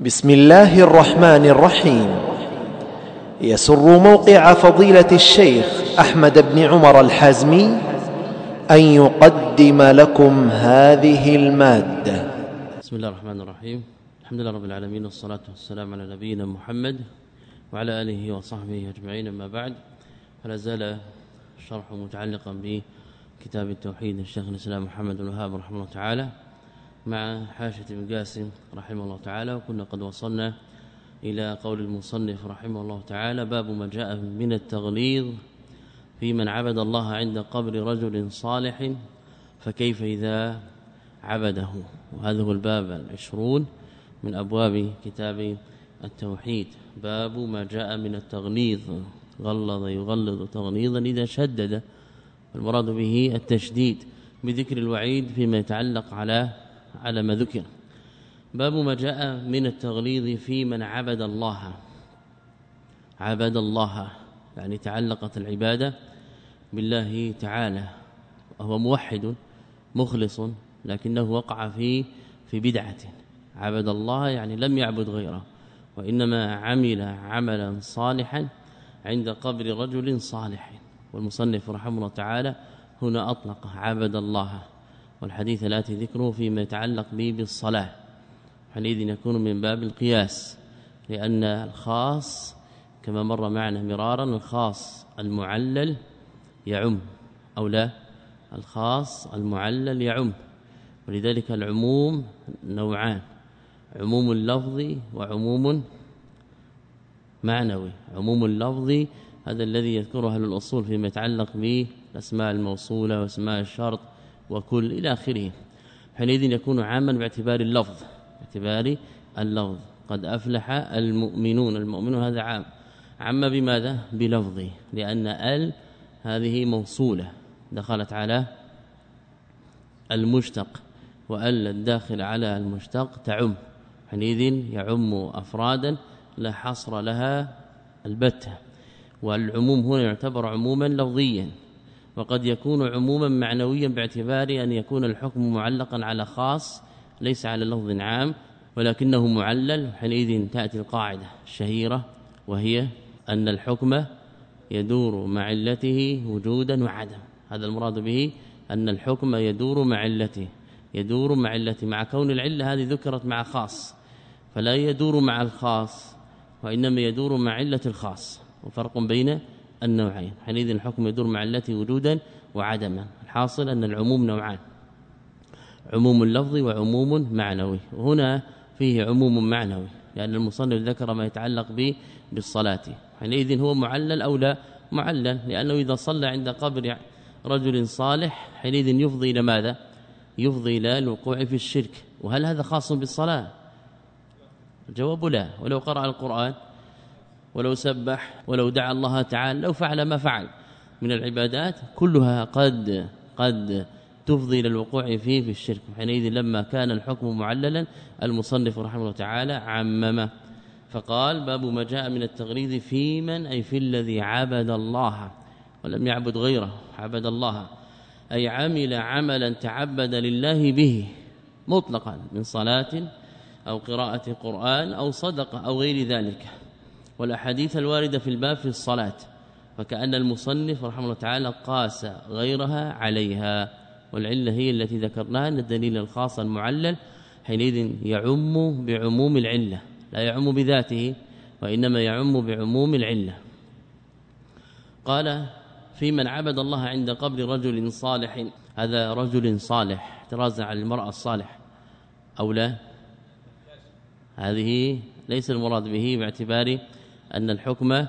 بسم الله الرحمن الرحيم. يسر موقع فضيلة الشيخ أحمد بن عمر الحازمي أن يقدم لكم هذه المادة. بسم الله الرحمن الرحيم. الحمد لله رب العالمين والصلاة والسلام على نبينا محمد وعلى آله وصحبه أجمعين أما بعد. فلا زال الشرح متعلقا بكتاب التوحيد الشيخ الإسلام محمد بن رحمه الله تعالى. مع حاشة بن قاسم رحمه الله تعالى وكنا قد وصلنا إلى قول المصنف رحمه الله تعالى باب ما جاء من التغليظ في من عبد الله عند قبر رجل صالح فكيف إذا عبده؟ وهذا هو الباب العشرون من أبواب كتاب التوحيد. باب ما جاء من التغليظ غلظ يغلظ تغليظا إذا شدد المراد به التشديد بذكر الوعيد فيما يتعلق على على ما ذكر. باب ما جاء من التغليظ في من عبد الله. عبد الله يعني تعلقت العبادة بالله تعالى. وهو موحد مخلص لكنه وقع في في بدعة. عبد الله يعني لم يعبد غيره وإنما عمل عملا صالحا عند قبر رجل صالح. والمصنف رحمه الله تعالى هنا أطلق عبد الله. والحديث الآتي ذكره فيما يتعلق به بالصلاة. حينئذ يكون من باب القياس لأن الخاص كما مر معنا مرارا الخاص المعلل يعم أو لا الخاص المعلل يعم. ولذلك العموم نوعان عموم اللفظ وعموم معنوي. عموم اللفظ هذا الذي يذكره أهل الأصول فيما يتعلق بالاسماء الموصولة وأسماء الشرط وكل إلى آخره. حينئذ يكون عاما باعتبار اللفظ باعتبار اللفظ. قد أفلح المؤمنون المؤمنون هذا عام. عم بماذا؟ بلفظه لأن ال هذه موصولة. دخلت على المشتق وال الداخل على المشتق تعم. حينئذ يعم افرادا لا حصر لها البتة. والعموم هنا يعتبر عموما لفظيا. وقد يكون عموما معنويا باعتبار أن يكون الحكم معلقا على خاص ليس على لفظ عام ولكنه معلل حينئذ تأتي القاعدة الشهيرة وهي أن الحكم يدور مع علته وجودا وعدم. هذا المراد به أن الحكم يدور مع علته. يدور مع علته. مع كون العلة هذه ذكرت مع خاص فلا يدور مع الخاص وإنما يدور مع علة الخاص. وفرق بين النوعين. حينئذ الحكم يدور مع علته وجودا وعدما. الحاصل أن العموم نوعان. عموم اللفظ وعموم معنوي. وهنا فيه عموم معنوي لأن المصنف ذكر ما يتعلق به بالصلاة. حينئذ هو معلل أو لا؟ معلل لأنه إذا صلى عند قبر رجل صالح حينئذ يفضي إلى ماذا؟ يفضي إلى الوقوع في الشرك. وهل هذا خاص بالصلاة؟ الجواب لا. ولو قرأ القرآن ولو سبح ولو دعا الله تعالى لو فعل ما فعل. من العبادات كلها قد قد تفضي إلى الوقوع فيه في الشرك. حينئذ لما كان الحكم معللا المصنف رحمه الله تعالى عمم. فقال باب ما جاء من التغريد في من؟ أي في الذي عبد الله. ولم يعبد غيره عبد الله. أي عمل عملا تعبد لله به مطلقا من صلاة أو قراءة قرآن أو صدقة أو غير ذلك. والأحاديث الواردة في الباب في الصلاة فكأن المصنف رحمه الله تعالى قاس غيرها عليها والعلة هي التي ذكرناها أن الدليل الخاص المعلل حينئذ يعم بعموم العلة لا يعم بذاته وإنما يعم بعموم العلة. قال في من عبد الله عند قبر رجل صالح. هذا رجل صالح احترازا على المرأة الصالح أو لا؟ هذه ليس المراد به باعتبار أن الحكم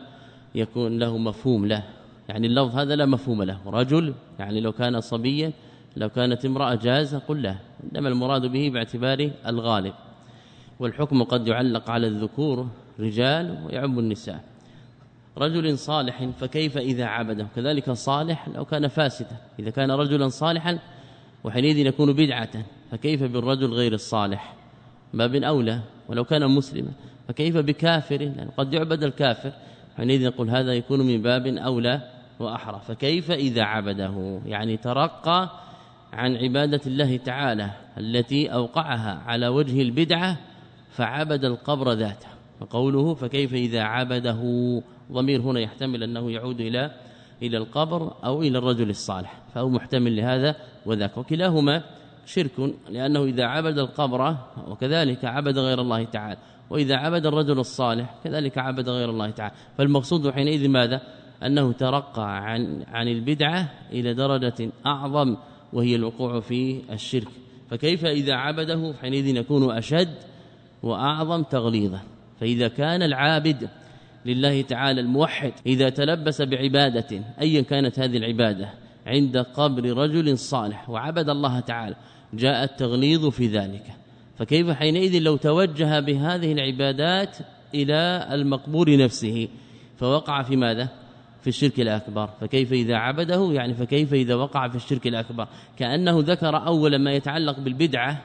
يكون له مفهوم له. يعني اللفظ هذا لا مفهوم له. رجل يعني لو كان صبيا لو كانت امرأة جاز قل له. إنما المراد به باعتبار الغالب. والحكم قد يعلق على الذكور رجال ويعم النساء. رجل صالح فكيف إذا عبده؟ كذلك صالح لو كان فاسدا. إذا كان رجلا صالحا وحينئذ يكون بدعة. فكيف بالرجل غير الصالح؟ باب أولى ولو كان مسلما. فكيف بكافر؟ لأن قد يعبد الكافر. حينئذ نقول هذا يكون من باب أولى وأحرى. فكيف إذا عبده؟ يعني ترقى عن عبادة الله تعالى التي أوقعها على وجه البدعة فعبد القبر ذاته. وقوله فكيف إذا عبده؟ ضمير هنا يحتمل أنه يعود إلى إلى القبر أو إلى الرجل الصالح. فهو محتمل لهذا وذاك. وكلاهما شرك لأنه إذا عبد القبر وكذلك عبد غير الله تعالى وإذا عبد الرجل الصالح كذلك عبد غير الله تعالى. فالمقصود حينئذ ماذا؟ أنه ترقى عن عن البدعة إلى درجة أعظم وهي الوقوع في الشرك. فكيف إذا عبده؟ حينئذ يكون أشد وأعظم تغليظا فإذا كان العابد لله تعالى الموحد إذا تلبس بعبادة أيا كانت هذه العبادة عند قبر رجل صالح وعبد الله تعالى جاء التغليظ في ذلك. فكيف حينئذ لو توجه بهذه العبادات إلى المقبور نفسه؟ فوقع في ماذا؟ في الشرك الأكبر. فكيف إذا عبده؟ يعني فكيف إذا وقع في الشرك الأكبر؟ كأنه ذكر أولا ما يتعلق بالبدعة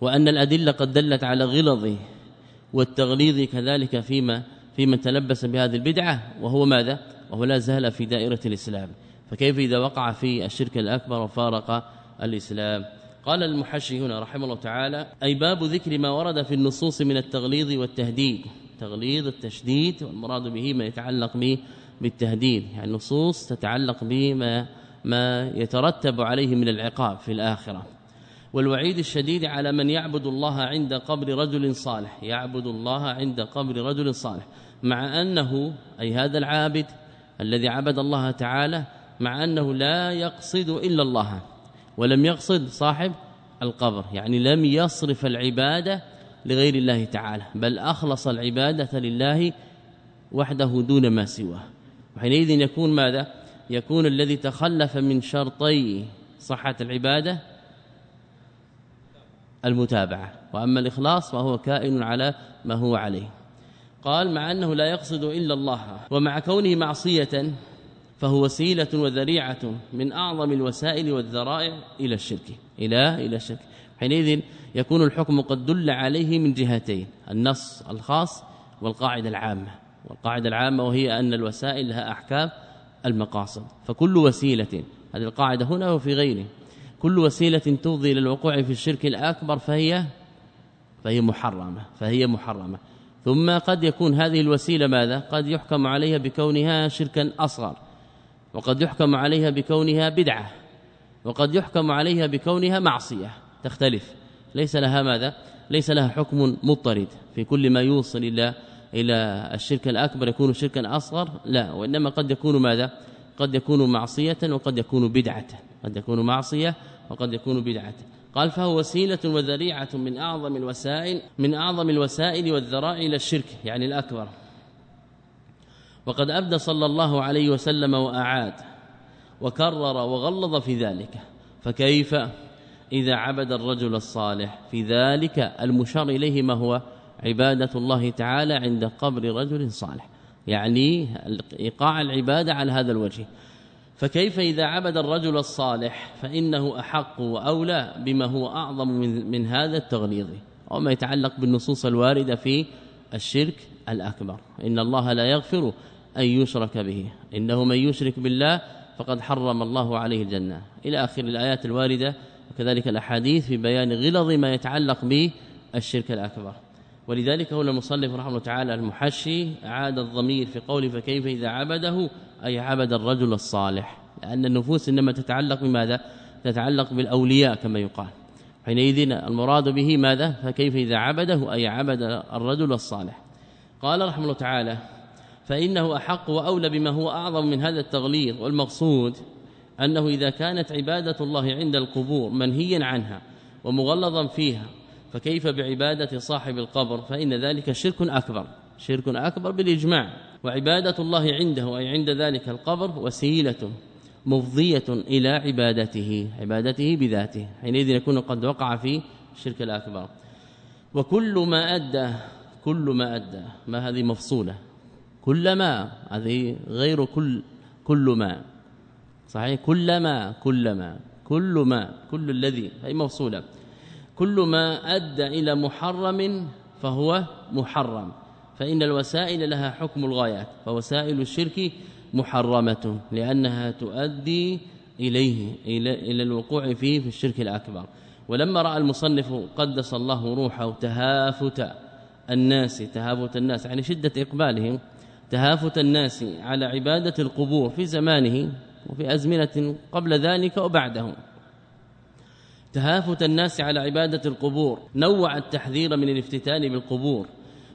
وأن الأدلة قد دلت على غلظه والتغليظ كذلك فيما في من تلبس بهذه البدعة وهو ماذا؟ وهو لا زال في دائرة الإسلام. فكيف إذا وقع في الشرك الأكبر وفارق الإسلام؟ قال المحشي هنا رحمه الله تعالى أي باب ذكر ما ورد في النصوص من التغليظ والتهديد. تغليظ التشديد والمراد به ما يتعلق به بالتهديد. يعني النصوص تتعلق بما ما يترتب عليه من العقاب في الآخرة. والوعيد الشديد على من يعبد الله عند قبر رجل صالح. يعبد الله عند قبر رجل صالح. مع أنه أي هذا العابد الذي عبد الله تعالى مع أنه لا يقصد إلا الله. ولم يقصد صاحب القبر يعني لم يصرف العبادة لغير الله تعالى بل أخلص العبادة لله وحده دون ما سواه. وحينئذ يكون ماذا؟ يكون الذي تخلف من شرطي صحة العبادة المتابعة وأما الإخلاص فهو كائن على ما هو عليه. قال مع أنه لا يقصد إلا الله ومع كونه معصية فهو وسيلة وذريعة من أعظم الوسائل والذرائع إلى الشرك. إلى إلى الشرك. حينئذ يكون الحكم قد دل عليه من جهتين النص الخاص والقاعدة العامة. والقاعدة العامة وهي أن الوسائل لها أحكام المقاصد. فكل وسيلة هذه القاعدة هنا وفي غيره كل وسيلة تفضي إلى الوقوع في الشرك الأكبر فهي فهي محرمة فهي محرمة. ثم قد يكون هذه الوسيلة ماذا؟ قد يحكم عليها بكونها شركا أصغر. وقد يحكم عليها بكونها بدعة وقد يحكم عليها بكونها معصية. تختلف. ليس لها ماذا؟ ليس لها حكم مضطرد. في كل ما يوصل إلى إلى الشرك الأكبر يكون شركا أصغر؟ لا. وإنما قد يكون ماذا؟ قد يكون معصية وقد يكون بدعة. قد يكون معصية وقد يكون بدعة. قال فهو وسيلة وذريعة من أعظم الوسائل من أعظم الوسائل والذرائع إلى الشرك يعني الأكبر. وقد أبدى صلى الله عليه وسلم وأعاد وكرر وغلظ في ذلك. فكيف إذا عبد الرجل الصالح في ذلك المشار إليه ما هو عبادة الله تعالى عند قبر رجل صالح؟ يعني إيقاع العبادة على هذا الوجه. فكيف إذا عبد الرجل الصالح فإنه أحق وأولى بما هو أعظم من, من هذا التغليظ وما يتعلق بالنصوص الواردة في الشرك الأكبر. إن الله لا يغفر أن يشرك به. إنه من يشرك بالله فقد حرم الله عليه الجنة. إلى آخر الآيات الواردة وكذلك الأحاديث في بيان غلظ ما يتعلق بالشرك الأكبر. ولذلك هنا المصنف رحمه الله تعالى المحشي عاد الضمير في قوله فكيف إذا عبده أي عبد الرجل الصالح. لأن النفوس إنما تتعلق بماذا؟ تتعلق بالأولياء كما يقال. حينئذ المراد به ماذا؟ فكيف إذا عبده أي عبد الرجل الصالح. قال رحمه الله تعالى فإنه أحق وأولى بما هو أعظم من هذا التغليظ والمقصود أنه إذا كانت عبادة الله عند القبور منهيا عنها ومغلظا فيها فكيف بعبادة صاحب القبر؟ فإن ذلك شرك أكبر شرك أكبر بالإجماع. وعبادة الله عنده أي عند ذلك القبر وسيلة مفضية إلى عبادته عبادته بذاته حينئذ يكون قد وقع في الشرك الأكبر. وكل ما أدى كل ما أدى ما هذه مفصولة؟ كلما هذه غير كل كل ما. صحيح؟ كلما كلما كل ما كل الذي هي موصولة. كل ما أدى إلى محرم فهو محرم. فإن الوسائل لها حكم الغايات فوسائل الشرك محرمة لأنها تؤدي إليه إلى, إلى الوقوع فيه في الشرك الأكبر. ولما رأى المصنف قدس الله روحه تهافت الناس تهافت الناس يعني شدة إقبالهم تهافت الناس على عبادة القبور في زمانه وفي أزمنة قبل ذلك وبعده تهافت الناس على عبادة القبور نوع التحذير من الافتتان بالقبور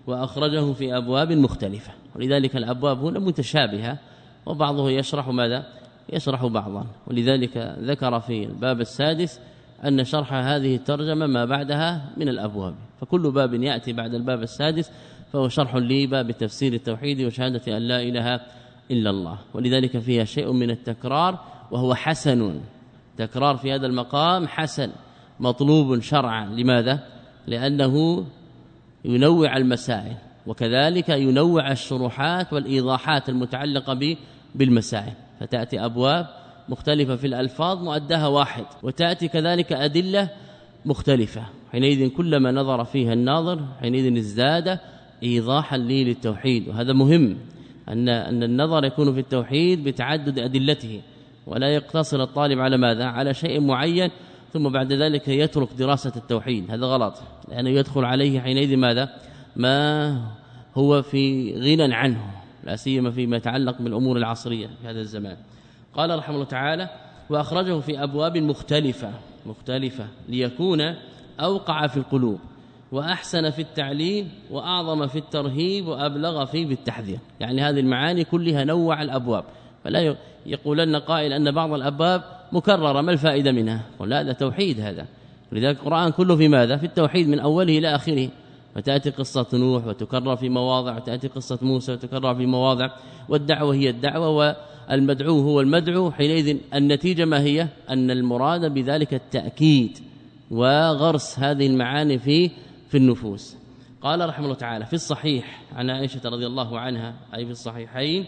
وأخرجه في أبواب مختلفة. ولذلك الأبواب هنا متشابهة وبعضه يشرح ماذا؟ يشرح بعضا. ولذلك ذكر في الباب السادس أن شرح هذه الترجمة ما بعدها من الأبواب. فكل باب يأتي بعد الباب السادس فهو شرح لباب تفسير التوحيد وشهادة أن لا إله إلا الله. ولذلك فيها شيء من التكرار وهو حسن. تكرار في هذا المقام حسن مطلوب شرعا. لماذا؟ لأنه ينوع المسائل وكذلك ينوع الشروحات والإيضاحات المتعلقة بالمسائل. فتأتي أبواب مختلفة في الألفاظ مؤداها واحد وتأتي كذلك أدلة مختلفة. حينئذ كلما نظر فيها الناظر حينئذ ازداد ايضاحا لي للتوحيد وهذا مهم ان أن النظر يكون في التوحيد بتعدد أدلته ولا يقتصر الطالب على ماذا؟ على شيء معين ثم بعد ذلك يترك دراسة التوحيد. هذا غلط لأنه يدخل عليه حينئذ ماذا؟ ما هو في غنى عنه لا سيما فيما يتعلق بالأمور العصرية في هذا الزمان. قال رحمه الله تعالى وأخرجه في أبواب مختلفة مختلفة ليكون أوقع في القلوب. وأحسن في التعليم وأعظم في الترهيب وأبلغ في بالتحذير. يعني هذه المعاني كلها نوع الأبواب. فلا يقولن قائل أن بعض الأبواب مكررة ما الفائدة منها؟ قل هذا توحيد هذا. لذلك القرآن كله في ماذا؟ في التوحيد من أوله إلى آخره. فتاتي قصة نوح وتكرر في مواضع وتأتي قصة موسى وتكرر في مواضع. والدعوة هي الدعوة والمدعو هو المدعو. حينئذ النتيجة ما هي؟ أن المراد بذلك التأكيد. وغرس هذه المعاني في في النفوس. قال رحمه الله تعالى في الصحيح عن عائشة رضي الله عنها أي في الصحيحين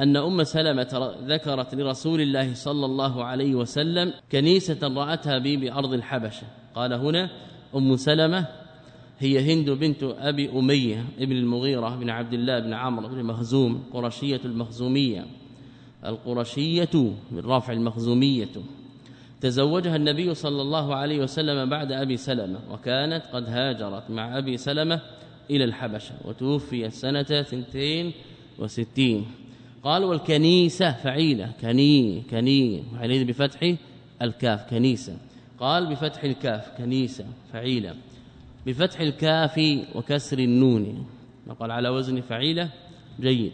أن أم سلمة ذكرت لرسول الله صلى الله عليه وسلم كنيسة رأتها بي بأرض الحبشة. قال هنا أم سلمة هي هند بنت أبي أمية ابن المغيرة بن عبد الله بن عمرو بن مخزوم قرشية المخزومية. القرشية بالرافع المخزومية. تزوجها النبي صلى الله عليه وسلم بعد أبي سلمة وكانت قد هاجرت مع أبي سلمة إلى الحبشة وتوفي سنة 62 قال والكنيسة فعيلة كني كني وحينئذ بفتح الكاف كنيسة. قال بفتح الكاف كنيسة فعيلة. بفتح الكاف وكسر النون قال على وزن فعيلة جيد.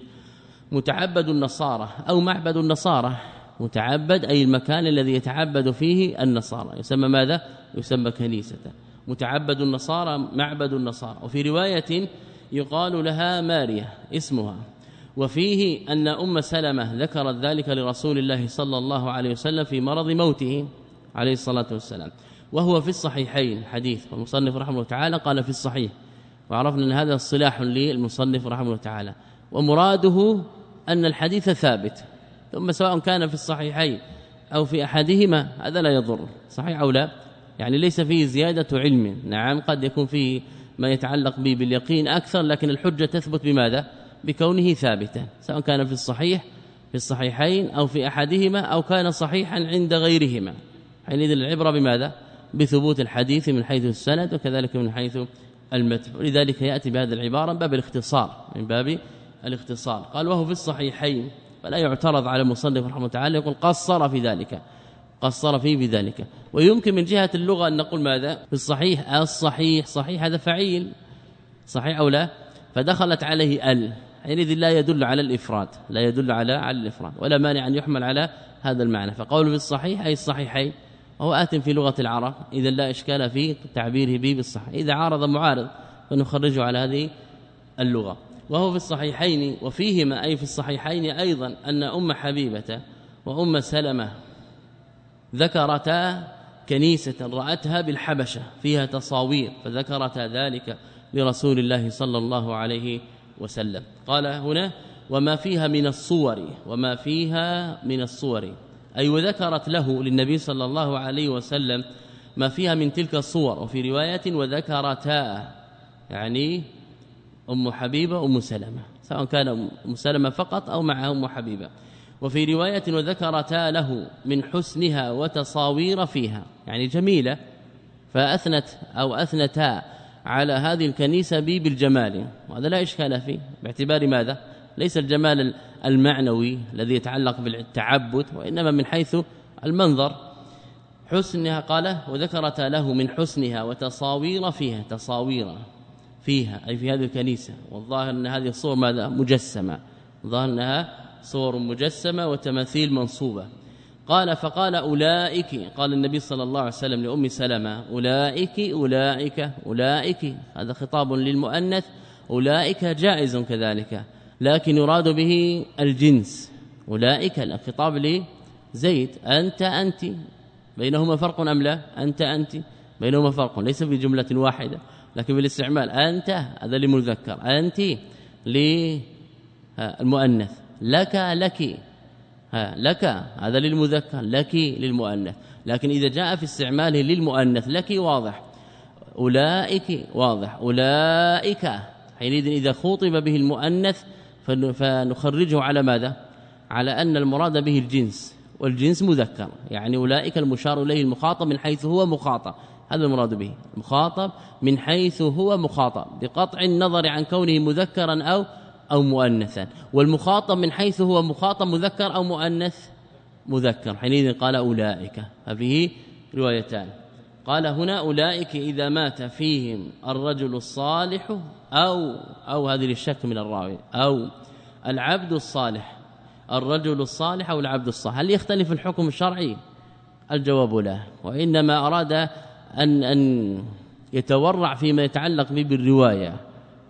متعبد النصارى أو معبد النصارى متعبد أي المكان الذي يتعبد فيه النصارى. يسمى ماذا؟ يسمى كنيسة متعبد النصارى معبد النصارى. وفي رواية يقال لها ماريا اسمها. وفيه أن أم سلمة ذكرت ذلك لرسول الله صلى الله عليه وسلم في مرض موته عليه الصلاة والسلام. وهو في الصحيحين حديث. والمصنف رحمه الله تعالى قال في الصحيح. وعرفنا أن هذا الصلاح للمصنف رحمه الله تعالى. ومراده أن الحديث ثابت. ثم سواء كان في الصحيحين أو في أحدهما هذا لا يضر صحيح أو لا؟ يعني ليس فيه زيادة علم نعم قد يكون فيه ما يتعلق به باليقين أكثر لكن الحجة تثبت بماذا؟ بكونه ثابتا سواء كان في الصحيح في الصحيحين أو في أحدهما أو كان صحيحا عند غيرهما. حينئذ العبرة بماذا؟ بثبوت الحديث من حيث السند وكذلك من حيث المتن. ولذلك يأتي بهذه العبارة من باب الاختصار من باب الاختصار. قال وهو في الصحيحين فلا يعترض على المصنف رحمه الله تعالى يقول قصر في ذلك قصر فيه بذلك. ويمكن من جهة اللغة أن نقول ماذا؟ في الصحيح الصحيح صحيح هذا فعيل صحيح أو لا؟ فدخلت عليه ال حينئذ لا يدل على الإفراد لا يدل على على الإفراد ولا مانع أن يحمل على هذا المعنى. فقوله في الصحيح أي الصحيحين وهو آت في لغة العرب إذا لا إشكال في تعبيره به بالصحة إذا عارض معارض فنخرجه على هذه اللغة. وهو في الصحيحين وفيهما أي في الصحيحين أيضا أن أم حبيبة وأم سلمة ذكرتا كنيسة رأتها بالحبشة فيها تصاوير فذكرتا ذلك لرسول الله صلى الله عليه وسلم. قال هنا وما فيها من الصور وما فيها من الصور. أي وذكرت له للنبي صلى الله عليه وسلم ما فيها من تلك الصور وفي رواية وذكرتا يعني أم حبيبة أم سلمة. سواء كان أم سلمة فقط أو مع أم حبيبة. وفي رواية وذكرتا له من حسنها وتصاوير فيها. يعني جميلة. فأثنت أو أثنتا على هذه الكنيسة بي بالجمال. وهذا لا إشكال فيه. باعتبار ماذا؟ ليس الجمال المعنوي الذي يتعلق بالتعبد وإنما من حيث المنظر. حسنها قال وذكرت له من حسنها وتصاوير فيها. تصاوير فيها أي في هذه الكنيسة. والظاهر أن هذه الصور ماذا؟ مجسمة. ظاهر أنها صور مجسمة وتماثيل منصوبة. قال فقال أولئك قال النبي صلى الله عليه وسلم لأم سلمة أولئك أولئك أولئك. هذا خطاب للمؤنث. أولئك جائز كذلك لكن يراد به الجنس. أولئك الخطاب لزيد. أنت أنت. بينهما فرق أم لا؟ أنت أنت. بينهما فرق ليس في جملة واحدة. لكن بالاستعمال أنت هذا لمذكر أنت للمؤنث. لك لك لك هذا للمذكر لك للمؤنث. لكن إذا جاء في استعماله للمؤنث لك واضح. أولئك واضح. أولئك حينئذ إذا خوطب به المؤنث فنخرجه على ماذا؟ على أن المراد به الجنس. والجنس مذكر. يعني أولئك المشار إليه المخاطب من حيث هو مخاطب. هذا المراد به مخاطب من حيث هو مخاطب بقطع النظر عن كونه مذكرا أو أو مؤنثا. والمخاطب من حيث هو مخاطب مذكر أو مؤنث مذكر. حينئذ قال أولئك. هذه روايتان. قال هنا أولئك إذا مات فيهم الرجل الصالح أو أو هذه الشك من الراوي أو العبد الصالح. الرجل الصالح أو العبد الصالح. هل يختلف الحكم الشرعي؟ الجواب لا. وإنما أراد أن أن يتورع فيما يتعلق به بالرواية.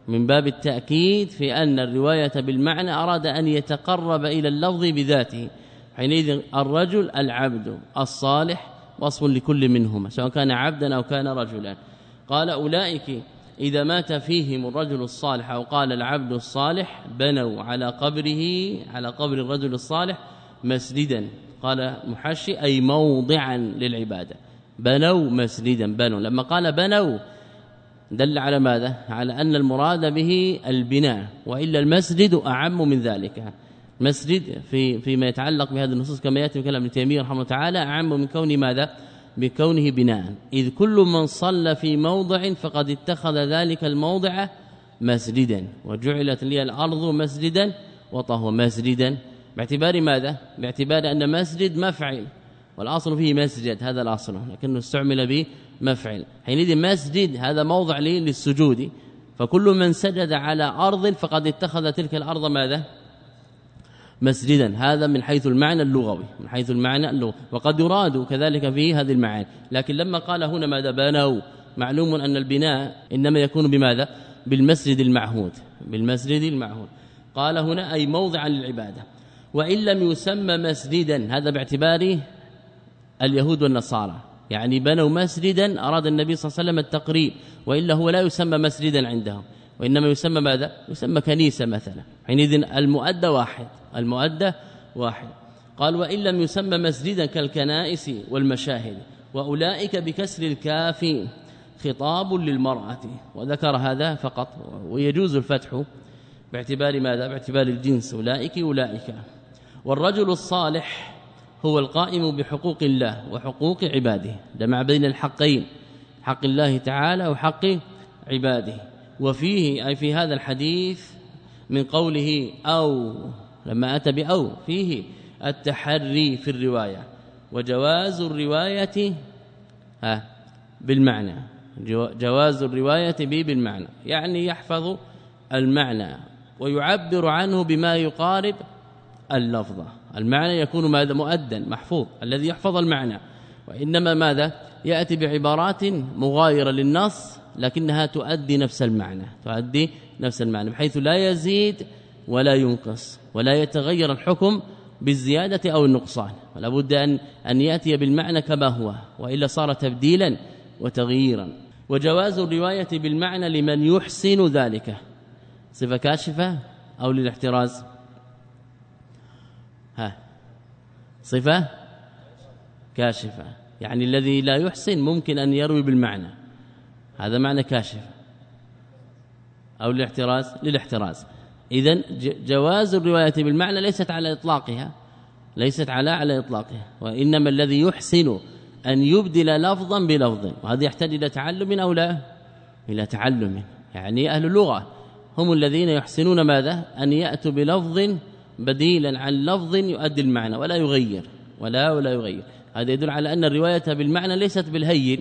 من باب التأكيد في أن الرواية بالمعنى أراد أن يتقرب إلى اللفظ بذاته. حينئذ الرجل العبد الصالح وصف لكل منهما سواء كان عبدا أو كان رجلا. قال أولئك إذا مات فيهم الرجل الصالح أو قال العبد الصالح بنوا على قبره على قبر الرجل الصالح مسجدا. قال محشي أي موضعا للعبادة. بنوا مسجدا بنوا. لما قال بنوا دل على ماذا؟ على أن المراد به البناء وإلا المسجد أعم من ذلك. مسجد في فيما يتعلق بهذه النصوص كما يأتي كلام ابن تيمية رحمه الله تعالى أعم من كون ماذا؟ بكونه بناء. إذ كل من صلى في موضع فقد اتخذ ذلك الموضع مسجدا وجعلت لي الأرض مسجدا وطهو مسجدا. باعتبار ماذا؟ باعتبار أن مسجد مفعل. والأصل فيه مسجد هذا الأصل لكنه استعمل به مفعل حينئذ مسجد هذا موضع للسجود. فكل من سجد على أرض فقد اتخذ تلك الأرض ماذا؟ مسجدا. هذا من حيث المعنى اللغوي من حيث المعنى اللغوي. وقد يراد كذلك في هذه المعاني. لكن لما قال هنا ماذا بنوا معلوم أن البناء إنما يكون بماذا؟ بالمسجد المعهود بالمسجد المعهود. قال هنا أي موضعا للعبادة. وإن لم يسمى مسجدا هذا باعتبار اليهود والنصارى. يعني بنوا مسجدا أراد النبي صلى الله عليه وسلم التقريب وإلا هو لا يسمى مسجدا عندهم. وإنما يسمى ماذا؟ يسمى كنيسة مثلا. حينئذ المؤدى واحد المؤدى واحد. قال وإن لم يسمى مسجدا كالكنائس والمشاهد وأولئك بكسر الكاف خطاب للمرأة. وذكر هذا فقط ويجوز الفتح باعتبار ماذا؟ باعتبار الجنس. أولئك أولئك. والرجل الصالح هو القائم بحقوق الله وحقوق عباده. جمع بين الحقين حق الله تعالى وحق عباده. وفيه أي في هذا الحديث من قوله أو لما أتى بأو فيه التحري في الرواية. وجواز الرواية بالمعنى. جواز الرواية به بالمعنى. يعني يحفظ المعنى ويعبر عنه بما يقارب اللفظة. المعنى يكون ماذا؟ مؤدا محفوظ الذي يحفظ المعنى. وإنما ماذا؟ يأتي بعبارات مغايرة للنص لكنها تؤدي نفس المعنى تؤدي نفس المعنى بحيث لا يزيد ولا ينقص ولا يتغير الحكم بالزيادة أو النقصان. ولا بد أن, أن يأتي بالمعنى كما هو وإلا صار تبديلا وتغييرا. وجواز الرواية بالمعنى لمن يحسن ذلك. صفة كاشفة أو للاحتراز ها صفة كاشفة. يعني الذي لا يحسن ممكن أن يروي بالمعنى. هذا معنى كاشف أو للاحتراز. للاحتراز اذا جواز الرواية بالمعنى ليست على إطلاقها. ليست على على إطلاقها. وإنما الذي يحسن أن يبدل لفظا بلفظ وهذا يحتاج إلى تعلم أو لا؟ إلى تعلم. يعني أهل اللغة هم الذين يحسنون ماذا؟ أن يأتوا بلفظ بديلا عن لفظ يؤدي المعنى ولا يغير ولا ولا يغير. هذا يدل على أن الرواية بالمعنى ليست بالهين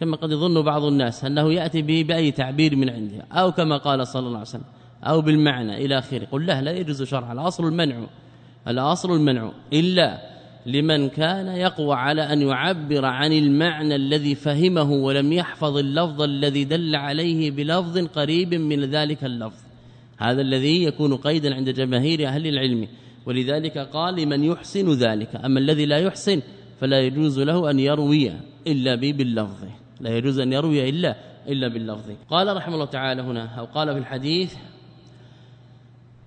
كما قد يظن بعض الناس أنه يأتي به بأي تعبير من عنده أو كما قال صلى الله عليه وسلم أو بالمعنى إلى آخره. قل لا لا يجوز شرعا الأصل المنع الأصل المنع. إلا لمن كان يقوى على أن يعبر عن المعنى الذي فهمه ولم يحفظ اللفظ الذي دل عليه بلفظ قريب من ذلك اللفظ. هذا الذي يكون قيدا عند جماهير أهل العلم. ولذلك قال لمن يحسن ذلك. أما الذي لا يحسن فلا يجوز له أن يروي إلا باللفظ. لا يجوز أن يروي الا إلا باللفظ. قال رحمه الله تعالى هنا أو قال في الحديث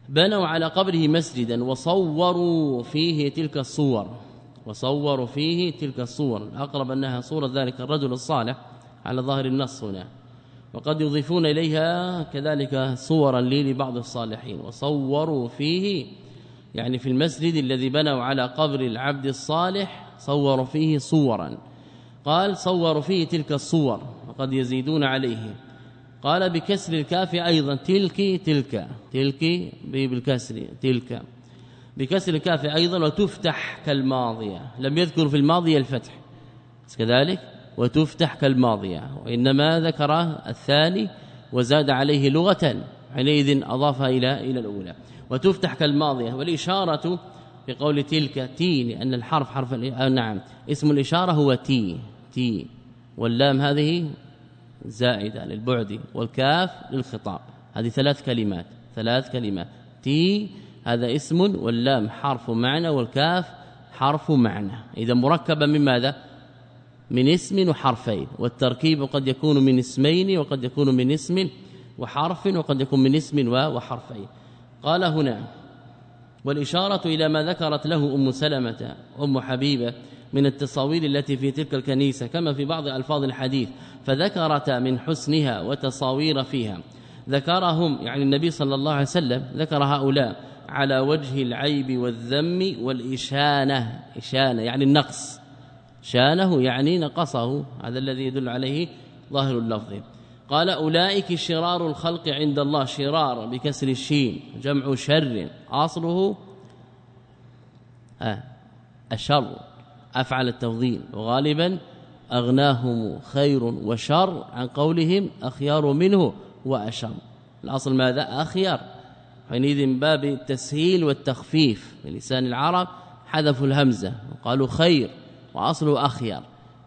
بنوا على قبره مسجدا وصوروا فيه تلك الصور. وصوروا فيه تلك الصور. اقرب أنها صورة ذلك الرجل الصالح على ظاهر النص هنا. وقد يضيفون إليها كذلك صورا لي لبعض الصالحين. وصوروا فيه يعني في المسجد الذي بنوا على قبر العبد الصالح صوروا فيه صورا. قال صوروا فيه تلك الصور وقد يزيدون عليه. قال بكسر الكاف أيضا تلك تلك تلك بالكسر تلك. بكسر الكاف أيضا وتفتح كالماضية. لم يذكر في الماضيه الفتح. كذلك؟ وتفتح كالماضيه وإنما ذكر الثاني وزاد عليه لغة حينئذ أضافها إلى إلى الأولى. وتفتح كالماضيه والإشارة بقول تلك تي لأن الحرف حرف آه نعم. اسم الإشارة هو تي تي واللام هذه زائدة للبعد. والكاف للخطاب. هذه ثلاث كلمات ثلاث كلمات. تي هذا اسم. واللام حرف معنى. والكاف حرف معنى. إذا مركبة من ماذا؟ من اسم وحرفين والتركيب قد يكون من اسمين وقد يكون من اسم وحرف وقد يكون من اسم وحرفين. قال هنا والإشارة إلى ما ذكرت له أم سلمة أم حبيبة من التصاوير التي في تلك الكنيسة كما في بعض ألفاظ الحديث فذكرت من حسنها وتصاوير فيها. ذكرهم يعني النبي صلى الله عليه وسلم ذكر هؤلاء على وجه العيب والذم والإشانة إشانة يعني النقص. شانه يعني نقصه هذا الذي يدل عليه ظاهر اللفظ. قال أولئك شرار الخلق عند الله شرار بكسر الشين جمع شر أصله آه الشر أفعل التفضيل. وغالبا أغناهم خير وشر عن قولهم أخيار منه وأشر. الأصل ماذا؟ أخيار. حينئذ من باب التسهيل والتخفيف. بلسان العرب حذفوا الهمزة وقالوا خير. وأصله اخير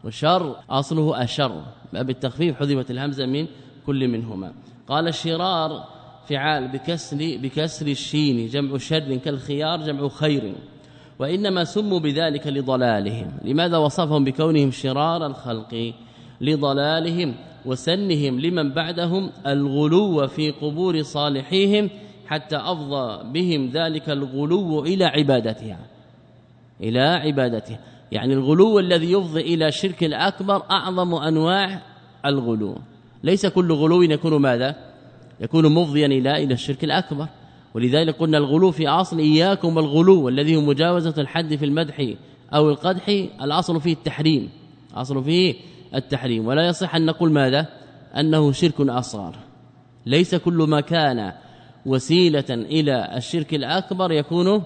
وشر أصله أشر. باب التخفيف حذفت الهمزة من كل منهما. قال الشرار فعال بكسر بكسر الشين جمع شر كالخيار جمع خير. وإنما سموا بذلك لضلالهم. لماذا وصفهم بكونهم شرار الخلق؟ لضلالهم وسنهم لمن بعدهم الغلو في قبور صالحيهم حتى أفضى بهم ذلك الغلو إلى عبادتها. إلى عبادتها. يعني الغلو الذي يفضي إلى الشرك الأكبر أعظم أنواع الغلو. ليس كل غلو يكون ماذا؟ يكون مفضيا إلى إلى الشرك الأكبر. ولذلك قلنا الغلو في أصل إياكم الغلو الذي هو مجاوزة الحد في المدح أو القدح الأصل فيه التحريم. اصل فيه التحريم. ولا يصح أن نقول ماذا؟ أنه شرك أصغر. ليس كل ما كان وسيلة إلى الشرك الأكبر يكون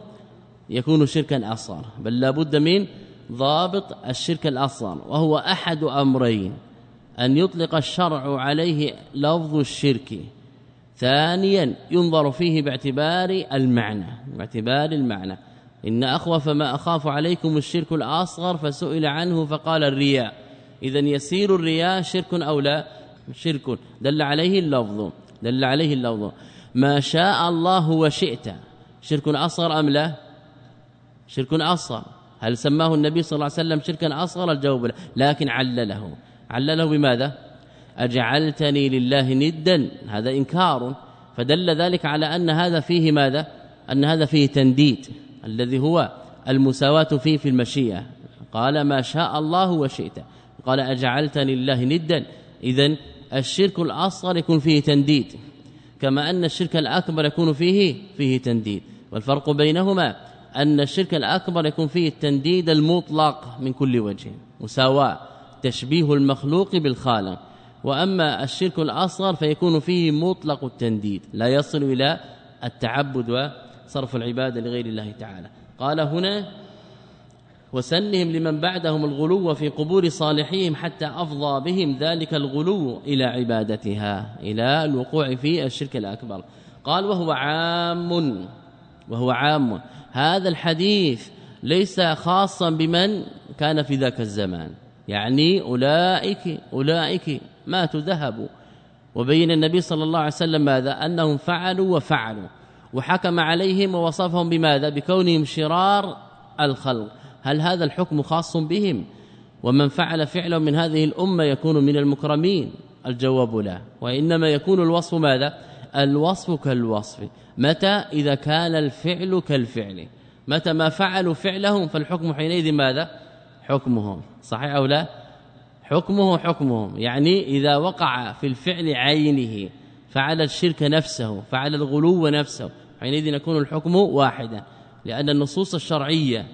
يكون شركا أصغر. بل لابد من ضابط الشرك الأصغر وهو أحد أمرين أن يطلق الشرع عليه لفظ الشرك. ثانيا ينظر فيه باعتبار المعنى باعتبار المعنى. إن أخوف ما أخاف عليكم الشرك الأصغر فسئل عنه فقال الرياء. إذا يسير الرياء شرك أو لا؟ شرك. دل عليه اللفظ دل عليه اللفظ. ما شاء الله وشئت شرك أصغر أم لا؟ شرك أصغر. هل سماه النبي صلى الله عليه وسلم شركا؟ أصغر الجواب لا لكن علله. علله بماذا؟ أجعلتني لله ندا. هذا إنكار. فدل ذلك على أن هذا فيه ماذا؟ أن هذا فيه تنديد. الذي هو المساواة فيه في المشيئة. قال ما شاء الله وشئت قال أجعلتني لله ندا اذا الشرك الأصغر يكون فيه تنديد. كما أن الشرك الأكبر يكون فيه فيه تنديد. والفرق بينهما أن الشرك الأكبر يكون فيه التنديد المطلق من كل وجه مساواة تشبيه المخلوق بالخالق. وأما الشرك الأصغر فيكون فيه مطلق التنديد لا يصل إلى التعبد وصرف العبادة لغير الله تعالى. قال هنا وسنهم لمن بعدهم الغلو في قبور صالحيهم حتى أفضى بهم ذلك الغلو إلى عبادتها إلى الوقوع في الشرك الأكبر. قال وهو عام وهو عام. هذا الحديث ليس خاصا بمن كان في ذاك الزمان. يعني أولئك أولئك ماتوا ذهبوا. وبين النبي صلى الله عليه وسلم ماذا؟ أنهم فعلوا وفعلوا. وحكم عليهم ووصفهم بماذا؟ بكونهم شرار الخلق. هل هذا الحكم خاص بهم؟ ومن فعل فعلا من هذه الأمة يكون من المكرمين؟ الجواب لا. وإنما يكون الوصف ماذا؟ الوصف كالوصف. متى؟ إذا كان الفعل كالفعل. متى ما فعلوا فعلهم فالحكم حينئذ ماذا؟ حكمهم. صحيح أو لا؟ حكمه حكمهم. يعني إذا وقع في الفعل عينه فعل الشرك نفسه فعل الغلو نفسه حينئذ يكون الحكم واحدا. لأن النصوص الشرعية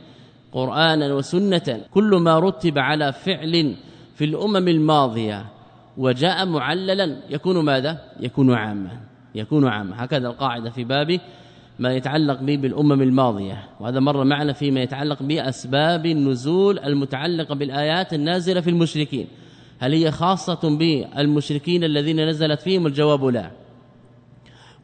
قرآنا وسنة كل ما رتب على فعل في الأمم الماضية وجاء معللا يكون ماذا؟ يكون عاما. يكون عاما هكذا القاعدة في باب ما يتعلق به بالأمم الماضية وهذا مر معنا فيما يتعلق بأسباب النزول المتعلقة بالآيات النازلة في المشركين. هل هي خاصة بالمشركين الذين نزلت فيهم الجواب لا.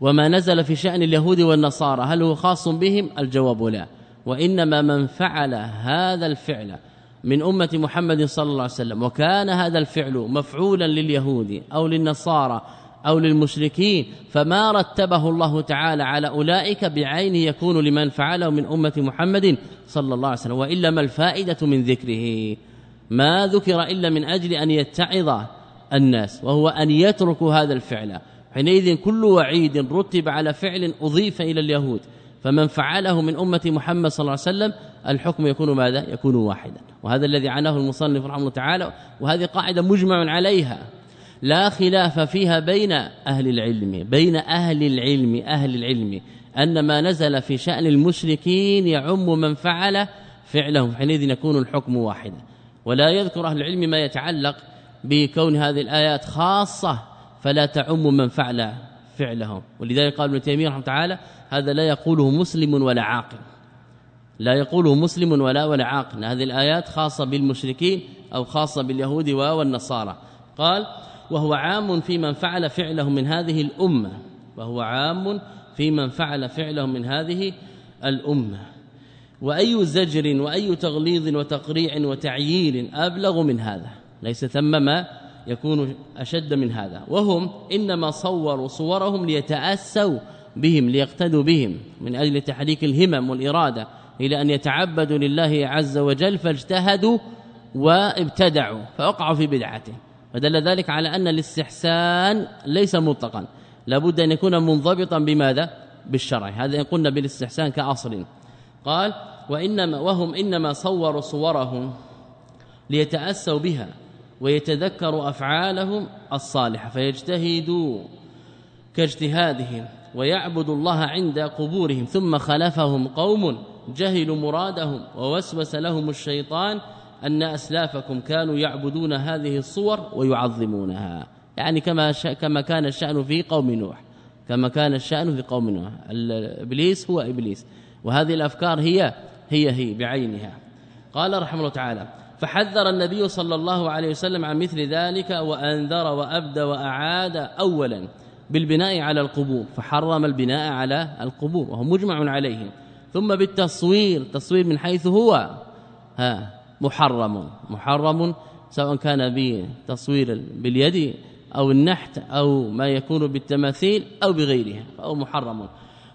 وما نزل في شأن اليهود والنصارى هل هو خاص بهم؟ الجواب لا. وإنما من فعل هذا الفعل من أمة محمد صلى الله عليه وسلم وكان هذا الفعل مفعولا لليهود أو للنصارى أو للمشركين فما رتبه الله تعالى على أولئك بعين يكون لمن فعله من أمة محمد صلى الله عليه وسلم وإلا ما الفائدة من ذكره؟ ما ذكر إلا من أجل أن يتعظ الناس وهو أن يتركوا هذا الفعل. حينئذ كل وعيد رتب على فعل أضيف إلى اليهود فمن فعله من أمة محمد صلى الله عليه وسلم الحكم يكون ماذا؟ يكون واحدا. وهذا الذي عناه المصنف رحمه الله تعالى وهذه قاعدة مجمع عليها. لا خلاف فيها بين أهل العلم بين أهل العلم أهل العلم. أن ما نزل في شأن المشركين يعم من فعل فعلهم حينئذ يكون الحكم واحدا ولا يذكر أهل العلم ما يتعلق بكون هذه الآيات خاصة فلا تعم من فعل فعلهم ولذلك قال ابن تيمية رحمه تعالى هذا لا يقوله مسلم ولا عاقل. لا يقوله مسلم ولا ولا عاقل. هذه الآيات خاصة بالمشركين أو خاصة باليهود والنصارى. قال وهو عام في من فعل فعله من هذه الأمة. وهو عام في من فعل فعله من هذه الأمة. وأي زجر وأي تغليظ وتقريع وتعيير أبلغ من هذا. ليس ثم ما يكون أشد من هذا. وهم إنما صوروا صورهم ليتأسوا بهم ليقتدوا بهم من أجل تحريك الهمم والإرادة إلى أن يتعبدوا لله عز وجل فاجتهدوا وابتدعوا فوقعوا في بدعته. ودل ذلك على أن الاستحسان ليس مطلقا. لابد أن يكون منضبطا بماذا؟ بالشرع. هذا قلنا بالاستحسان كأصل. قال وإنما وهم إنما صوروا صورهم ليتأسوا بها ويتذكروا أفعالهم الصالحة فيجتهدوا كاجتهادهم ويعبد الله عند قبورهم ثم خلفهم قوم جهلوا مرادهم ووسوس لهم الشيطان أن أسلافكم كانوا يعبدون هذه الصور ويعظمونها. يعني كما كما كان الشأن في قوم نوح. كما كان الشأن في قوم نوح. ابليس هو إبليس. وهذه الأفكار هي هي هي بعينها. قال رحمه الله تعالى فحذر النبي صلى الله عليه وسلم عن مثل ذلك وأنذر وابدى وأعاد اولا بالبناء على القبور. فحرم البناء على القبور وهو مجمع عليه ثم بالتصوير تصوير من حيث هو. ها. محرم. محرم سواء كان بتصوير باليد أو النحت أو ما يكون بالتماثيل أو بغيرها فهو محرم.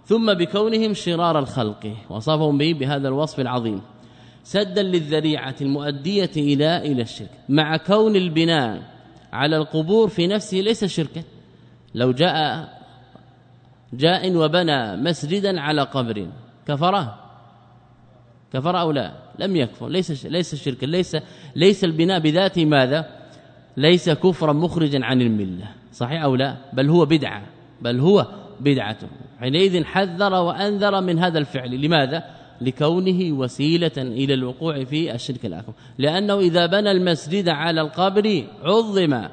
ثم بكونهم شرار الخلق وصفهم به بهذا الوصف العظيم. سدا للذريعة المؤدية إلى إلى الشرك. مع كون البناء على القبور في نفسه ليس شركا. لو جاء جاء وبنى مسجدا على قبر كفره. كفر أو لا؟ لم يكفر. ليس ليس شركا ليس ليس البناء بذاته ماذا؟ ليس كفرا مخرجا عن الملة. صحيح أو لا؟ بل هو بدعة. بل هو بدعة. حينئذ حذر وأنذر من هذا الفعل. لماذا؟ لكونه وسيلة إلى الوقوع في الشرك الأكبر لأنه إذا بنى المسجد على القبر عظم.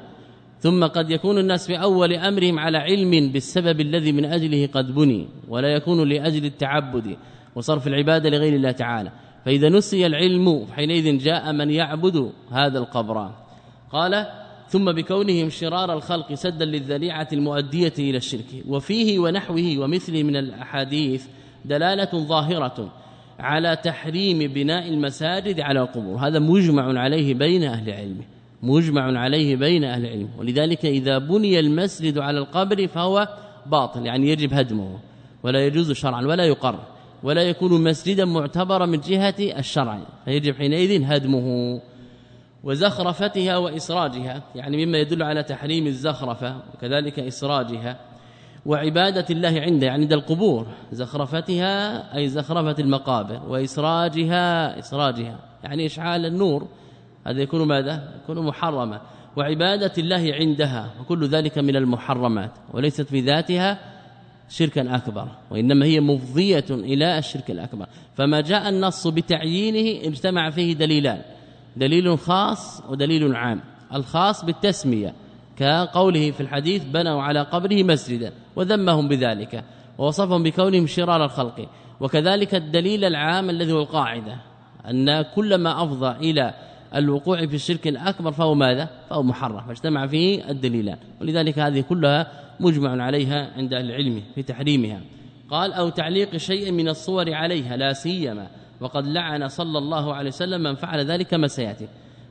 ثم قد يكون الناس في أول أمرهم على علم بالسبب الذي من أجله قد بني. ولا يكون لأجل التعبد. وصرف العبادة لغير الله تعالى. فإذا نسي العلم حينئذ جاء من يعبد هذا القبر. قال ثم بكونهم شرار الخلق سدا للذريعة المؤدية إلى الشرك. وفيه ونحوه ومثله من الأحاديث دلالة ظاهرة على تحريم بناء المساجد على القبور هذا مجمع عليه بين أهل العلم. مجمع عليه بين أهل العلم. ولذلك إذا بني المسجد على القبر فهو باطل يعني يجب هدمه. ولا يجوز شرعا ولا يقر. ولا يكون مسجدا معتبرا من جهة الشرع. فيجب حينئذ هدمه وزخرفتها وإسراجها يعني مما يدل على تحريم الزخرفة وكذلك إسراجها. وعبادة الله عنده يعني عند القبور زخرفتها أي زخرفة المقابر وإسراجها إسراجها يعني إشعال النور. هذا يكون ماذا؟ يكون محرما. وعبادة الله عندها وكل ذلك من المحرمات وليست في ذاتها شركا أكبر وإنما هي مفضية إلى الشرك الأكبر. فما جاء النص بتعيينه اجتمع فيه دليلان دليل خاص ودليل عام. الخاص بالتسمية كقوله في الحديث بنوا على قبره مسجدا وذمهم بذلك ووصفهم بكونهم شرار الخلق. وكذلك الدليل العام الذي هو القاعدة أن كل ما أفضى إلى الوقوع في الشرك الاكبر فهو ماذا؟ فهو محرم فاجتمع فيه الدليلان ولذلك هذه كلها مجمع عليها عند العلم في تحريمها. قال أو تعليق شيء من الصور عليها لا سيما وقد لعن صلى الله عليه وسلم من فعل ذلك كما سيأتي.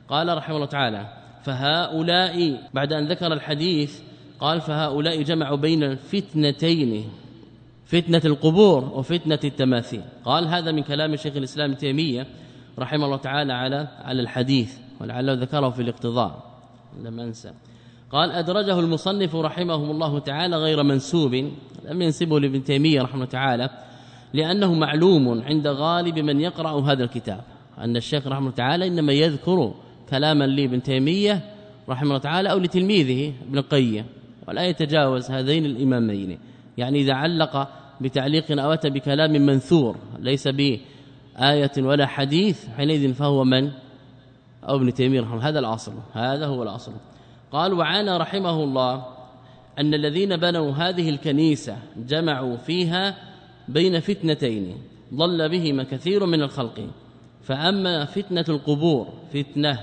قال رحمه الله تعالى فهؤلاء بعد أن ذكر الحديث قال فهؤلاء جمعوا بين الفتنتين فتنة القبور وفتنة التماثيل. قال هذا من كلام شيخ الإسلام تيمية رحمه الله تعالى على على الحديث ولعله ذكره في الاقتضاء. لم أنسى. قال أدرجه المصنف رحمه الله تعالى غير منسوب لم ينسبه لابن تيمية رحمه تعالى لأنه معلوم عند غالب من يقرأ هذا الكتاب. أن الشيخ رحمه تعالى إنما يذكر كلاما لابن تيمية رحمه الله تعالى أو لتلميذه ابن القيم ولا يتجاوز هذين الإمامين. يعني إذا علق بتعليق أو أتى بكلام منثور ليس به آية ولا حديث حينئذ فهو من؟ أو ابن تيمية رحمه هذا الأصل. هذا هو الأصل. قال وعانى رحمه الله أن الذين بنوا هذه الكنيسة جمعوا فيها بين فتنتين. ضل بهما كثير من الخلق. فأما فتنة القبور فتنة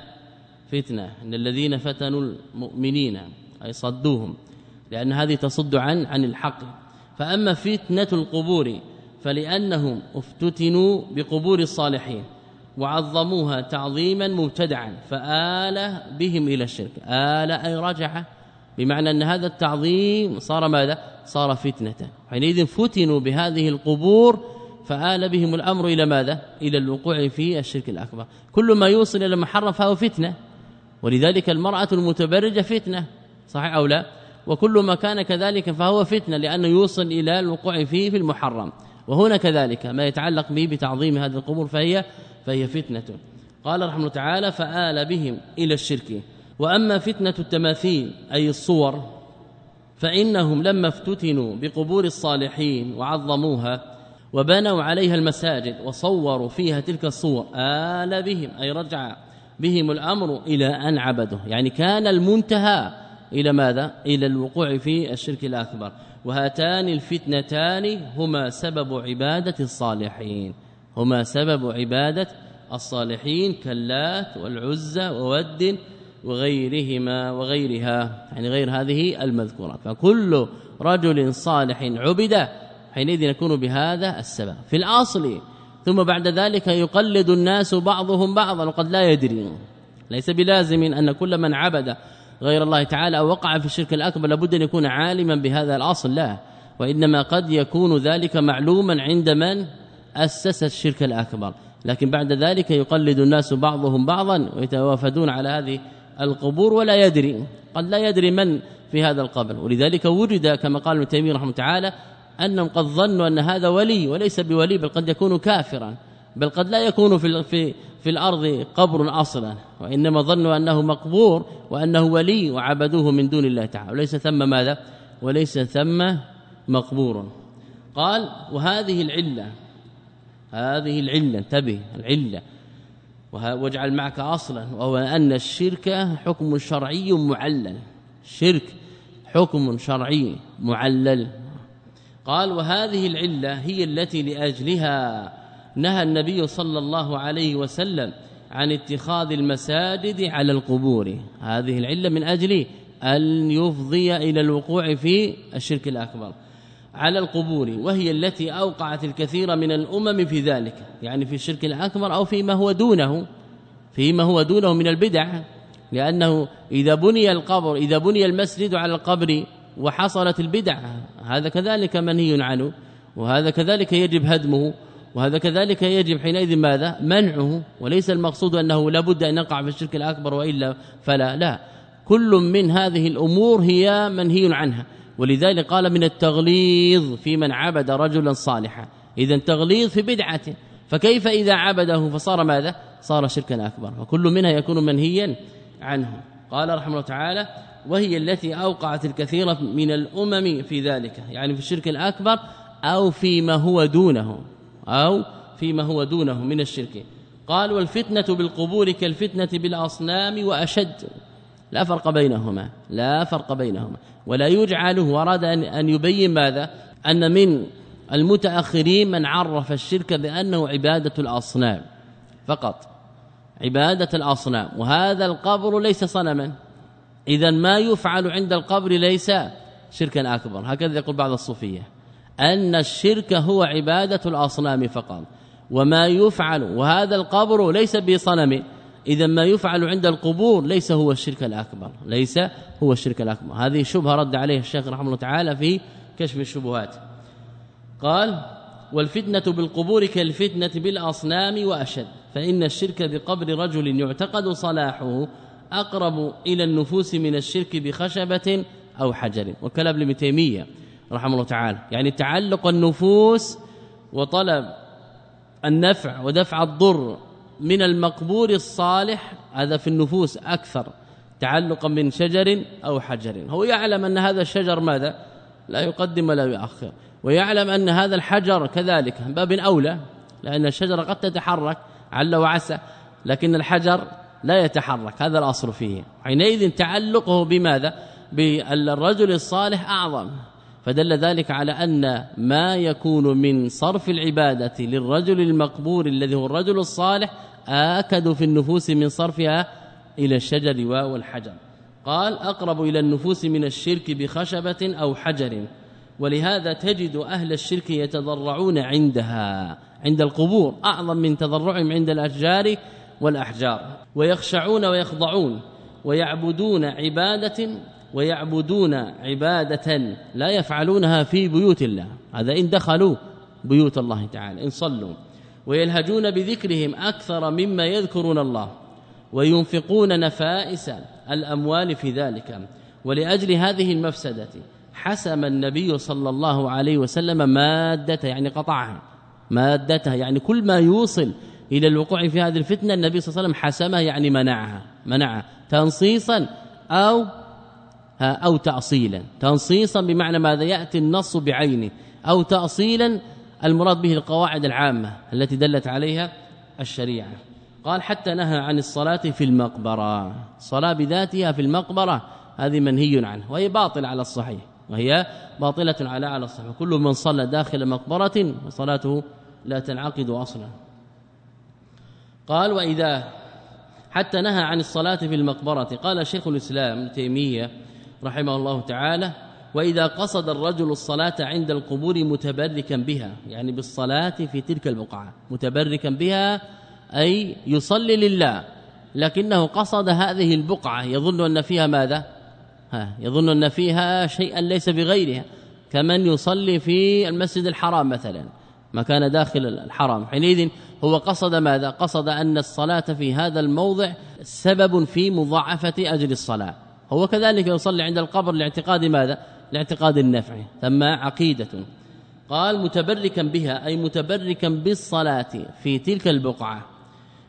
فتنة إن الذين فتنوا المؤمنين أي صدوهم لأن هذه تصد عن عن الحق. فأما فتنة القبور فلأنهم افتتنوا بقبور الصالحين وعظموها تعظيما مبتدعا فآل بهم إلى الشرك. آل أي رجع بمعنى أن هذا التعظيم صار ماذا؟ صار فتنة. حينئذ فتنوا بهذه القبور فآل بهم الأمر إلى ماذا؟ إلى الوقوع في الشرك الأكبر. كل ما يوصل إلى المحرم فهو فتنة ولذلك المرأة المتبرجة فتنة صحيح أو لا؟ وكل ما كان كذلك فهو فتنة لأنه يوصل إلى الوقوع فيه في المحرم. وهنا كذلك ما يتعلق به بتعظيم هذه القبور فهي فهي فتنة. قال رحمه الله تعالى فآل بهم إلى الشرك. وأما فتنة التماثيل أي الصور فإنهم لما افتتنوا بقبور الصالحين وعظموها وبنوا عليها المساجد وصوروا فيها تلك الصور آل بهم أي رجع بهم الأمر إلى أن عبدوا. يعني كان المنتهى إلى ماذا؟ إلى الوقوع في الشرك الأكبر. وهاتان الفتنتان هما سبب عبادة الصالحين. هما سبب عبادة الصالحين كاللات والعزى وود وغيرهما وغيرها يعني غير هذه المذكورات فكل رجل صالح عبد حينئذ يكون بهذا السبب. في الأصل ثم بعد ذلك يقلد الناس بعضهم بعضا وقد لا يدري. ليس بلازم أن كل من عبد غير الله تعالى أو وقع في الشرك الأكبر لابد أن يكون عالما بهذا الأصل لا. وإنما قد يكون ذلك معلوما عند من أسس الشرك الأكبر. لكن بعد ذلك يقلد الناس بعضهم بعضا ويتوافدون على هذه القبور ولا يدري. قد لا يدري من في هذا القبر. ولذلك وجد كما قال ابن تيمية رحمه تعالى أنهم قد ظنوا أن هذا ولي وليس بولي بل قد يكون كافرا. بل قد لا يكون في في في الأرض قبر أصلا وإنما ظنوا أنه مقبور وأنه ولي وعبدوه من دون الله تعالى. وليس ثم ماذا؟ وليس ثم مقبور. قال وهذه العلة هذه العلة انتبه العلة. واجعل معك أصلا وهو أن الشرك حكم شرعي معلل. الشرك حكم شرعي معلل. قال وهذه العلة هي التي لأجلها نهى النبي صلى الله عليه وسلم عن اتخاذ المساجد على القبور. هذه العلة من أجل أن يفضي إلى الوقوع في الشرك الأكبر على القبور وهي التي أوقعت الكثير من الأمم في ذلك يعني في الشرك الأكبر أو فيما هو دونه فيما هو دونه من البدع لأنه إذا بني القبر إذا بني المسجد على القبر وحصلت البدع هذا كذلك منهي عنه وهذا كذلك يجب هدمه وهذا كذلك يجب حينئذ ماذا؟ منعه وليس المقصود أنه لابد أن نقع في الشرك الأكبر وإلا فلا لا. كل من هذه الأمور هي منهي عنها. ولذلك قال من التغليظ في من عبد رجلا صالحا. اذا تغليظ في بدعته فكيف إذا عبده فصار ماذا؟ صار شركا أكبر. وكل منها يكون منهيا عنه. قال رحمه الله تعالى وهي التي أوقعت الكثير من الأمم في ذلك. يعني في الشرك الأكبر أو فيما هو دونه. أو فيما هو دونه من الشرك. قال والفتنة بالقبور كالفتنة بالأصنام وأشد. لا فرق بينهما لا فرق بينهما. ولا يجعله ورد أن يبين ماذا؟ أن من المتأخرين من عرف الشرك بأنه عبادة الأصنام فقط. عبادة الأصنام. وهذا القبر ليس صنما. إذا ما يفعل عند القبر ليس شركا أكبر. هكذا يقول بعض الصوفية. أن الشرك هو عبادة الأصنام فقط وما يفعل وهذا القبر ليس بصنم إذا ما يفعل عند القبور ليس هو الشرك الأكبر ليس هو الشرك الأكبر. هذه شبهة رد عليه الشيخ رحمه الله تعالى في كشف الشبهات. قال والفتنة بالقبور كالفتنة بالأصنام وأشد فإن الشرك بقبر رجل يعتقد صلاحه أقرب إلى النفوس من الشرك بخشبة أو حجر. وكلام ابن تيمية رحمه الله تعالى. يعني تعلق النفوس وطلب النفع ودفع الضر من المقبور الصالح هذا في النفوس أكثر تعلقا من شجر أو حجر. هو يعلم أن هذا الشجر ماذا؟ لا يقدم ولا يؤخر. ويعلم أن هذا الحجر كذلك باب أولى لأن الشجرة قد تتحرك عل وعسى لكن الحجر لا يتحرك. هذا الأصل فيه. حينئذ تعلقه بماذا؟ بالرجل الصالح أعظم. فدل ذلك على أن ما يكون من صرف العبادة للرجل المقبور الذي هو الرجل الصالح آكد في النفوس من صرفها إلى الشجر والحجر. قال أقرب إلى النفوس من الشرك بخشبة أو حجر. ولهذا تجد أهل الشرك يتضرعون عندها عند القبور أعظم من تضرعهم عند الأشجار والأحجار. ويخشعون ويخضعون ويعبدون عبادة ويعبدون عبادة لا يفعلونها في بيوت الله. هذا إن دخلوا بيوت الله تعالى إن صلوا. ويلهجون بذكرهم أكثر مما يذكرون الله وينفقون نفائس الأموال في ذلك. ولأجل هذه المفسدة حسم النبي صلى الله عليه وسلم مادته يعني قطعها. مادته يعني كل ما يوصل إلى الوقوع في هذه الفتنة النبي صلى الله عليه وسلم حسمها يعني منعها. منعها تنصيصا أو أو تأصيلا. تنصيصا بمعنى ماذا؟ يأتي النص بعينه. أو تأصيلا المراد به القواعد العامة التي دلت عليها الشريعة. قال حتى نهى عن الصلاة في المقبرة. صلاة بذاتها في المقبرة هذه منهي عنه وهي باطل على الصحيح. وهي باطلة على على الصحيح. كل من صلى داخل مقبرة صلاته لا تنعقد أصلا. قال وإذا حتى نهى عن الصلاة في المقبرة. قال شيخ الإسلام تيمية رحمه الله تعالى وإذا قصد الرجل الصلاة عند القبور متبركا بها يعني بالصلاة في تلك البقعة متبركا بها أي يصلي لله لكنه قصد هذه البقعة يظن أن فيها ماذا؟ ها يظن أن فيها شيئا ليس بغيرها كمن يصلي في المسجد الحرام مثلا ما كان داخل الحرام. حينئذ هو قصد ماذا؟ قصد أن الصلاة في هذا الموضع سبب في مضاعفة أجر الصلاة. هو كذلك يصلي عند القبر لاعتقاد ماذا؟ لاعتقاد النفع ثم عقيدة. قال متبركا بها أي متبركا بالصلاة في تلك البقعة.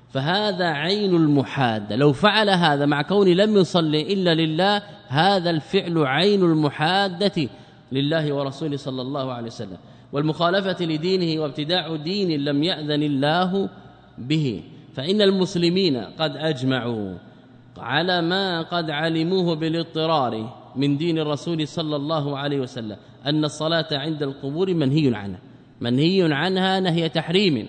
فهذا عين المحاده لو فعل هذا مع كون لم يصلي إلا لله هذا الفعل عين المحادة لله ورسوله صلى الله عليه وسلم. والمخالفة لدينه وابتداع دين لم يأذن الله به. فإن المسلمين قد أجمعوا. على ما قد علموه بالاضطرار من دين الرسول صلى الله عليه وسلم أن الصلاة عند القبور منهي عنها منهي عنها نهي تحريم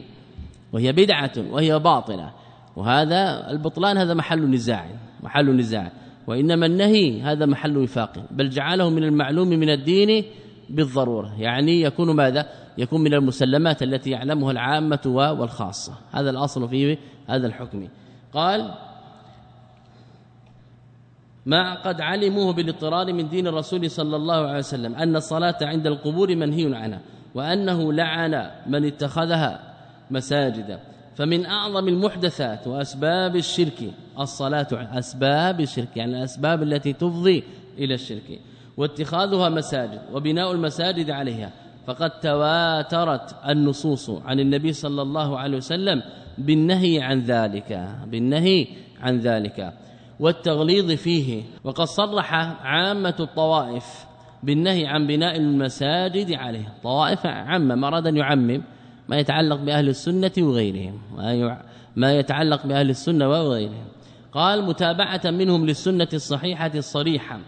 وهي بدعة وهي باطلة وهذا البطلان هذا محل نزاع محل نزاع وإنما النهي هذا محل وفاق بل جعله من المعلوم من الدين بالضرورة يعني يكون ماذا؟ يكون من المسلمات التي يعلمها العامة والخاصة هذا الأصل في هذا الحكم. قال ما قد علموه بالاضطرار من دين الرسول صلى الله عليه وسلم أن الصلاة عند القبور منهي عنها وأنه لعن من اتخذها مساجدا. فمن أعظم المحدثات وأسباب الشرك الصلاة أسباب الشرك يعني الأسباب التي تفضي إلى الشرك واتخاذها مساجد وبناء المساجد عليها. فقد تواترت النصوص عن النبي صلى الله عليه وسلم بالنهي عن ذلك بالنهي عن ذلك. والتغليظ فيه. وقد صرح عامة الطوائف بالنهي عن بناء المساجد عليه. طوائف عامة ما اراد ان يعمم ما يتعلق بأهل السنة وغيرهم. ما يتعلق بأهل السنة وغيرهم. قال متابعة منهم للسنة الصحيحة الصريحة.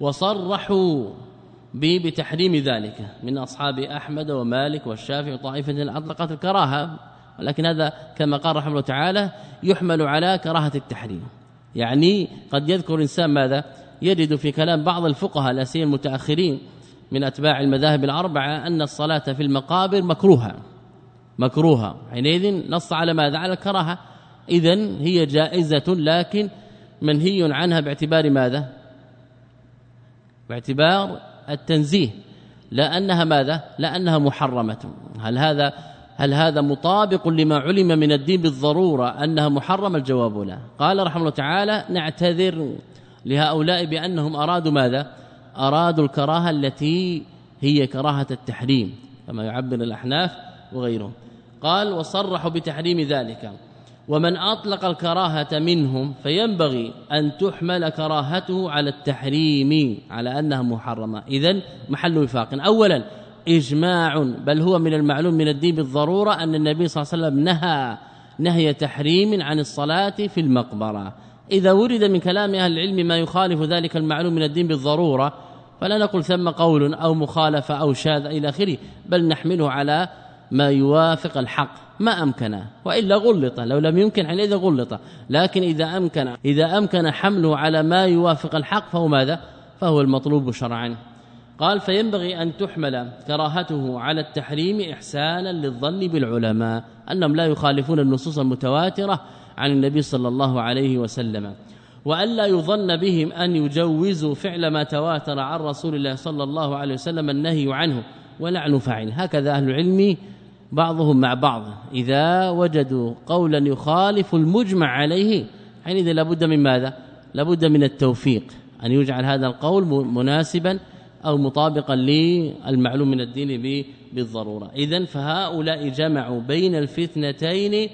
وصرحوا بتحريم ذلك. من أصحاب أحمد ومالك والشافعي وطائفه أطلقت الكراهة. ولكن هذا كما قال رحمه الله تعالى يحمل على كراهة التحريم. يعني قد يذكر انسان ماذا؟ يجد في كلام بعض الفقهاء لا سيما المتأخرين من أتباع المذاهب الأربعة أن الصلاة في المقابر مكروهة. مكروهة. حينئذ نص على ماذا؟ على الكراهة. اذا هي جائزة لكن منهي عنها باعتبار ماذا؟ باعتبار التنزيه. لا انها ماذا؟ لا انها محرمة. هل هذا هل هذا مطابق لما علم من الدين بالضرورة أنها محرمة؟ الجواب لا. قال رحمه الله تعالى نعتذر لهؤلاء بأنهم أرادوا ماذا؟ أرادوا الكراهة التي هي كراهة التحريم كما يعبر الأحناف وغيرهم. قال وصرحوا بتحريم ذلك. ومن أطلق الكراهة منهم فينبغي أن تحمل كراهته على التحريم على أنها محرمة. اذا محل وفاق. اولا إجماع بل هو من المعلوم من الدين بالضرورة أن النبي صلى الله عليه وسلم نهى نهي تحريم عن الصلاة في المقبرة. إذا ورد من كلام أهل العلم ما يخالف ذلك المعلوم من الدين بالضرورة فلا نقول ثم قول أو مخالفة أو شاذ إلى آخره بل نحمله على ما يوافق الحق. ما امكن وإلا غلط لو لم يمكن حينئذ غلط. لكن إذا أمكن إذا أمكن حمله على ما يوافق الحق فهو ماذا؟ فهو المطلوب شرعا. قال فينبغي أن تحمل كراهته على التحريم إحسانا للظن بالعلماء أنهم لا يخالفون النصوص المتواترة عن النبي صلى الله عليه وسلم والا يظن بهم أن يجوزوا فعل ما تواتر عن رسول الله صلى الله عليه وسلم النهي عنه ولعن فاعل. هكذا أهل العلم بعضهم مع بعض. إذا وجدوا قولا يخالف المجمع عليه حينئذ لابد من ماذا؟ لابد من التوفيق. أن يجعل هذا القول مناسبا أو مطابقا للمعلوم من الدين بالضرورة. اذا فهؤلاء جمعوا بين الفتنتين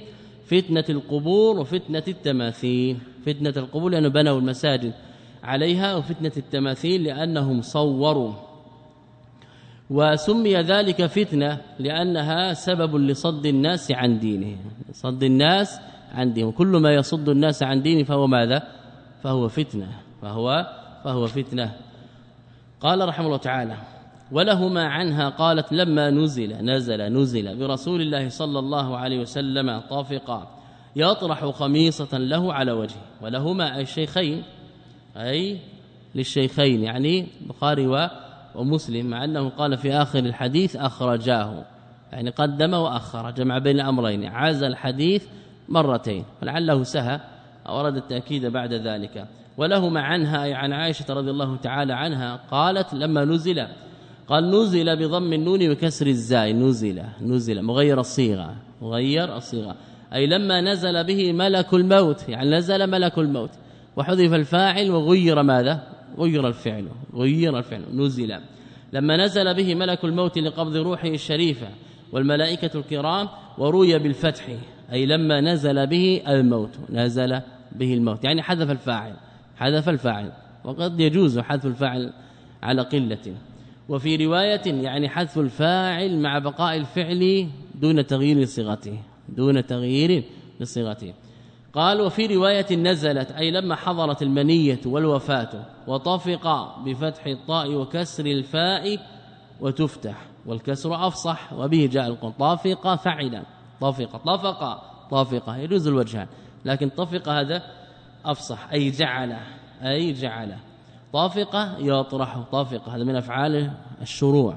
فتنة القبور وفتنة التماثيل. فتنة القبور لأنه بنوا المساجد عليها وفتنة التماثيل لأنهم صوروا. وسمي ذلك فتنة لأنها سبب لصد الناس عن دينه صد الناس عن دينه كل ما يصد الناس عن دينه فهو ماذا؟ فهو فتنة. فهو فهو فتنة. قال رحمه الله تعالى ولهما عنها قالت لما نزل نزل نزل برسول الله صلى الله عليه وسلم طافقا يطرح خميصة له على وجهه ولهما الشيخين أي للشيخين يعني بخاري ومسلم مع أنه قال في آخر الحديث أخرجاه. يعني قدم وأخر جمع بين الأمرين عاز الحديث مرتين ولعله سهى أورد التأكيد بعد ذلك. ولهما عنها عن عائشة رضي الله تعالى عنها قالت لما نزل قال نزل بضم النون وكسر الزاي نزل نزل مغير الصيغة مغير الصيغة أي لما نزل به ملك الموت يعني نزل ملك الموت وحذف الفاعل وغير ماذا؟ غير الفعل غير الفعل نزل. لما نزل به ملك الموت لقبض روحه الشريفة والملائكة الكرام وروي بالفتح أي لما نزل به الموت نزل به الموت يعني حذف الفاعل. حذف الفاعل وقد يجوز حذف الفاعل على قلة. وفي رواية يعني حذف الفاعل مع بقاء الفعل دون تغيير صيغته دون تغيير لصيغته. قال وفي رواية نزلت أي لما حضرت المنية والوفاة وطفق بفتح الطاء وكسر الفاء وتفتح والكسر أفصح وبه جاء القول طافق فعلا طفق طفق طافق يجوز الوجهان لكن طفق هذا أفصح أي جعل أي جعل. طافق يطرح طافق هذا من أفعال الشروع.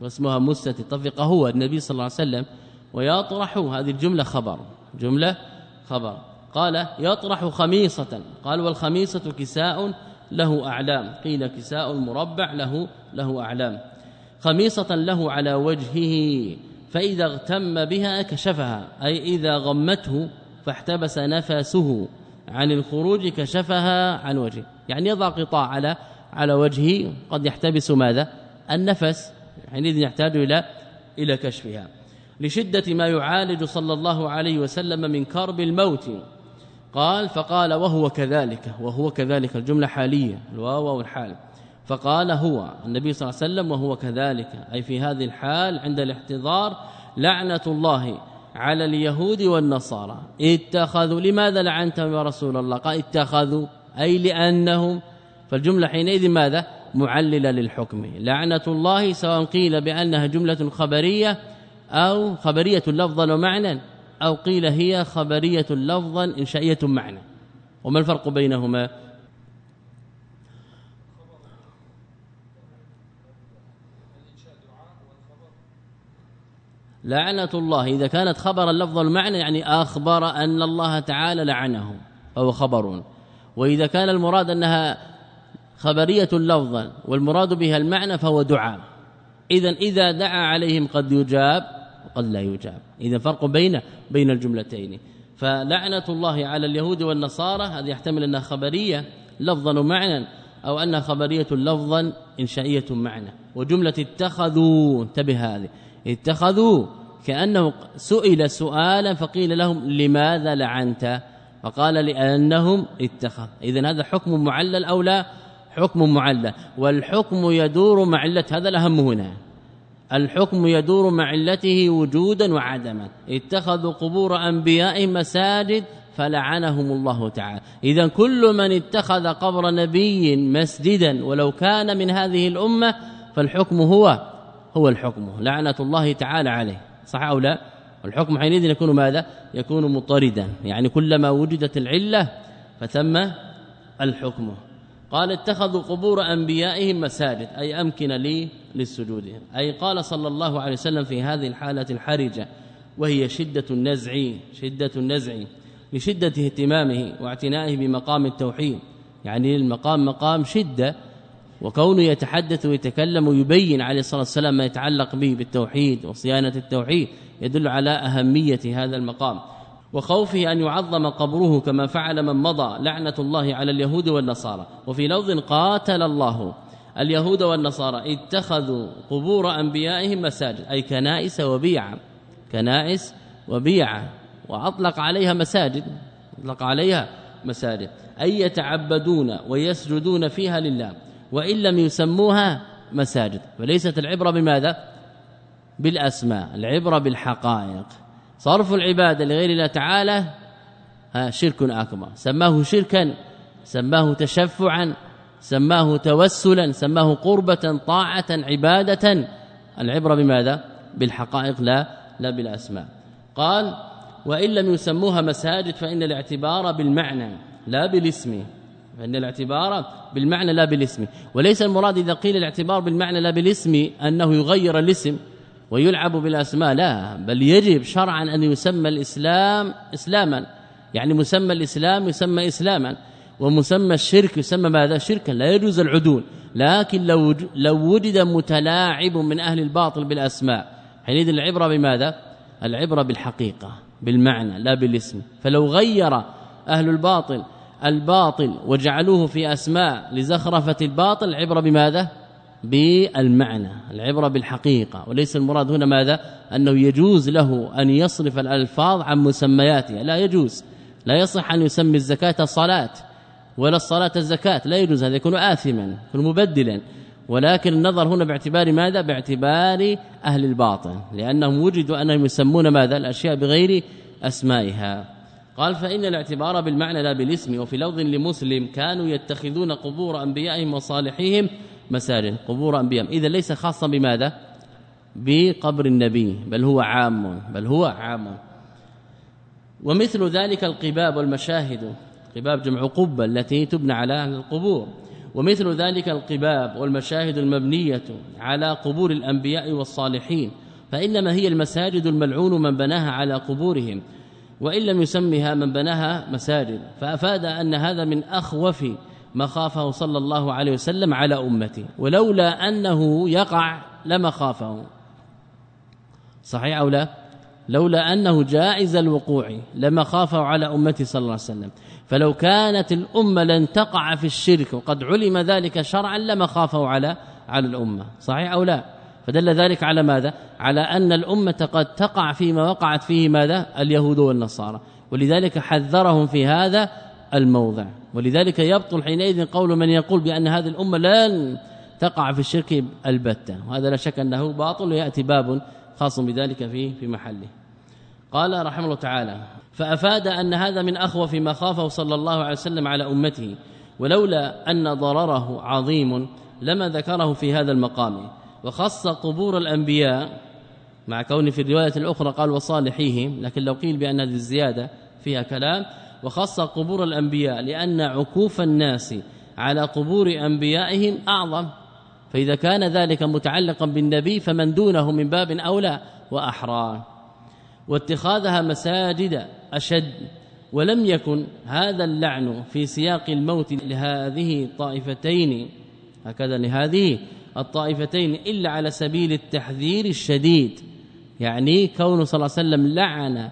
واسمها مستتر. طفق هو النبي صلى الله عليه وسلم ويطرح هذه الجملة خبر. جملة خبر. قال يطرح خميصة. قال والخميصة كساء له أعلام. قيل كساء مربع له له أعلام. خميصة له على وجهه فإذا اغتم بها كشفها. أي إذا غمته فاحتبس نفسه عن الخروج كشفها عن وجهه. يعني يضع قطاع على على وجهه. قد يحتبس ماذا؟ النفس. حينئذ يحتاج إلى إلى كشفها. لشدة ما يعالج صلى الله عليه وسلم من كرب الموت. قال فقال وهو كذلك وهو كذلك. الجملة حالية الواو والحال فقال هو النبي صلى الله عليه وسلم وهو كذلك. أي في هذه الحال عند الاحتضار لعنة الله على اليهود والنصارى. اتخذوا لماذا لعنتهم يا رسول الله؟ قال اتخذوا أي لأنهم فالجملة حينئذ ماذا؟ معللة للحكم. لعنة الله سواء قيل بأنها جملة خبرية أو خبرية لفظا ومعنى أو قيل هي خبرية لفظا إنشائية معنى. وما الفرق بينهما؟ لعنة الله. إذا كانت خبرا لفظ المعنى يعني أخبر أن الله تعالى لعنه فهو خبر وإذا كان المراد أنها خبرية لفظا والمراد بها المعنى فهو دعاء. إذا إذا دعا عليهم قد يجاب وقد لا يجاب. إذا فرق بين بين الجملتين. فلعنة الله على اليهود والنصارى هذه يحتمل أنها خبرية لفظا ومعنى أو أنها خبرية لفظا إنشائية معنى. وجملة اتخذوا انتبه هذه. اتخذوا كانه سئل سؤالا فقيل لهم لماذا لعنت؟ فقال لأنهم اتخذ. اذا هذا حكم معلل أو لا؟ حكم معلل. والحكم يدور مع عله هذا الأهم هنا. الحكم يدور مع علته وجودا وعدما. اتخذوا قبور انبيائهم مساجد فلعنهم الله تعالى. اذا كل من اتخذ قبر نبي مسجدا ولو كان من هذه الأمة فالحكم هو هو الحكم لعنة الله تعالى عليه صح أو لا؟ الحكم حينئذ يكون ماذا؟ يكون مطردا يعني كلما وجدت العلة فثم الحكم. قال اتخذوا قبور أنبيائهم مساجد أي امكنه لي للسجود. أي قال صلى الله عليه وسلم في هذه الحالة الحرجة وهي شدة النزع شدة النزع لشدة اهتمامه واعتنائه بمقام التوحيد يعني المقام مقام شدة وكونه يتحدث ويتكلم ويبين عليه الصلاة والسلام ما يتعلق به بالتوحيد وصيانة التوحيد يدل على أهمية هذا المقام. وخوفه أن يعظم قبره كما فعل من مضى لعنة الله على اليهود والنصارى. وفي لفظ قاتل الله اليهود والنصارى اتخذوا قبور أنبيائهم مساجد أي كنائس وبيعا كنائس وبيعا وأطلق عليها مساجد أطلق عليها مساجد أي يتعبدون ويسجدون فيها لله. وإن لم يسموها مساجد. فليست العبرة بماذا؟ بالأسماء العبرة بالحقائق. صرف العباده لغير الله تعالى شرك أكبر. سماه شركا سماه تشفعا سماه توسلا سماه قربة طاعة عبادة. العبرة بماذا؟ بالحقائق لا لا بالأسماء. قال وإن لم يسموها مساجد فإن الاعتبار بالمعنى لا بالاسم. فان الاعتبار بالمعنى لا بالاسم. وليس المراد إذا قيل الاعتبار بالمعنى لا بالاسم أنه يغير الاسم ويلعب بالأسماء لا بل يجب شرعا أن يسمى الإسلام اسلاما. يعني مسمى الإسلام يسمى اسلاما ومسمى الشرك يسمى ماذا؟ شركا لا يجوز العدول. لكن لو لو وجد متلاعب من أهل الباطل بالأسماء حينئذ العبرة بماذا؟ العبرة بالحقيقة بالمعنى لا بالاسم. فلو غير أهل الباطل الباطل وجعلوه في أسماء لزخرفة الباطل عبره بماذا؟ بالمعنى العبرة بالحقيقة. وليس المراد هنا ماذا؟ أنه يجوز له أن يصرف الألفاظ عن مسمياتها. لا يجوز. لا يصح أن يسمي الزكاة صلاة ولا الصلاة الزكاة. لا يجوز. هذا يكون آثما يكون مبدلا. ولكن النظر هنا باعتبار ماذا؟ باعتبار أهل الباطن لأنهم وجدوا أنهم يسمون ماذا؟ الأشياء بغير أسمائها. قال فإن الاعتبار بالمعنى لا بالاسم وفي لفظ لمسلم كانوا يتخذون قبور أنبيائهم وصالحيهم مساجد. قبور أنبيائهم. إذا ليس خاصا بماذا? بقبر النبي بل هو عام بل هو عام. ومثل ذلك القباب والمشاهد قباب جمع قبة التي تبنى على القبور. ومثل ذلك القباب والمشاهد المبنية على قبور الأنبياء والصالحين فإنما هي المساجد الملعون من بناها على قبورهم. وإن لم يسمها من بناها مساجد. فأفاد أن هذا من أخوف ما خافه صلى الله عليه وسلم على أمته ولولا أنه يقع لما خافه. صحيح أو لا؟ لولا أنه جائز الوقوع لما خافه على أمته صلى الله عليه وسلم. فلو كانت الأمة لن تقع في الشرك وقد علم ذلك شرعا لما خافه على على الأمة. صحيح أو لا؟ فدل ذلك على ماذا؟ على أن الأمة قد تقع فيما وقعت فيه ماذا؟ اليهود والنصارى. ولذلك حذرهم في هذا الموضع. ولذلك يبطل حينئذ قول من يقول بأن هذه الأمة لن تقع في الشرك البتة. وهذا لا شك أنه باطل ويأتي باب خاص بذلك في في محله. قال رحمه الله تعالى فأفاد أن هذا من اخوف ما خافه صلى الله عليه وسلم على أمته ولولا أن ضرره عظيم لما ذكره في هذا المقام. وخص قبور الأنبياء مع كون في الرواية الأخرى قال وصالحيهم لكن لو قيل بأن هذه الزيادة فيها كلام وخص قبور الأنبياء لأن عكوف الناس على قبور أنبيائهم أعظم. فإذا كان ذلك متعلقا بالنبي فمن دونه من باب أولى وأحرى. واتخاذها مساجد أشد. ولم يكن هذا اللعن في سياق الموت لهذه الطائفتين. هكذا لهذه الطائفتين إلا على سبيل التحذير الشديد. يعني كون صلى الله عليه وسلم لعن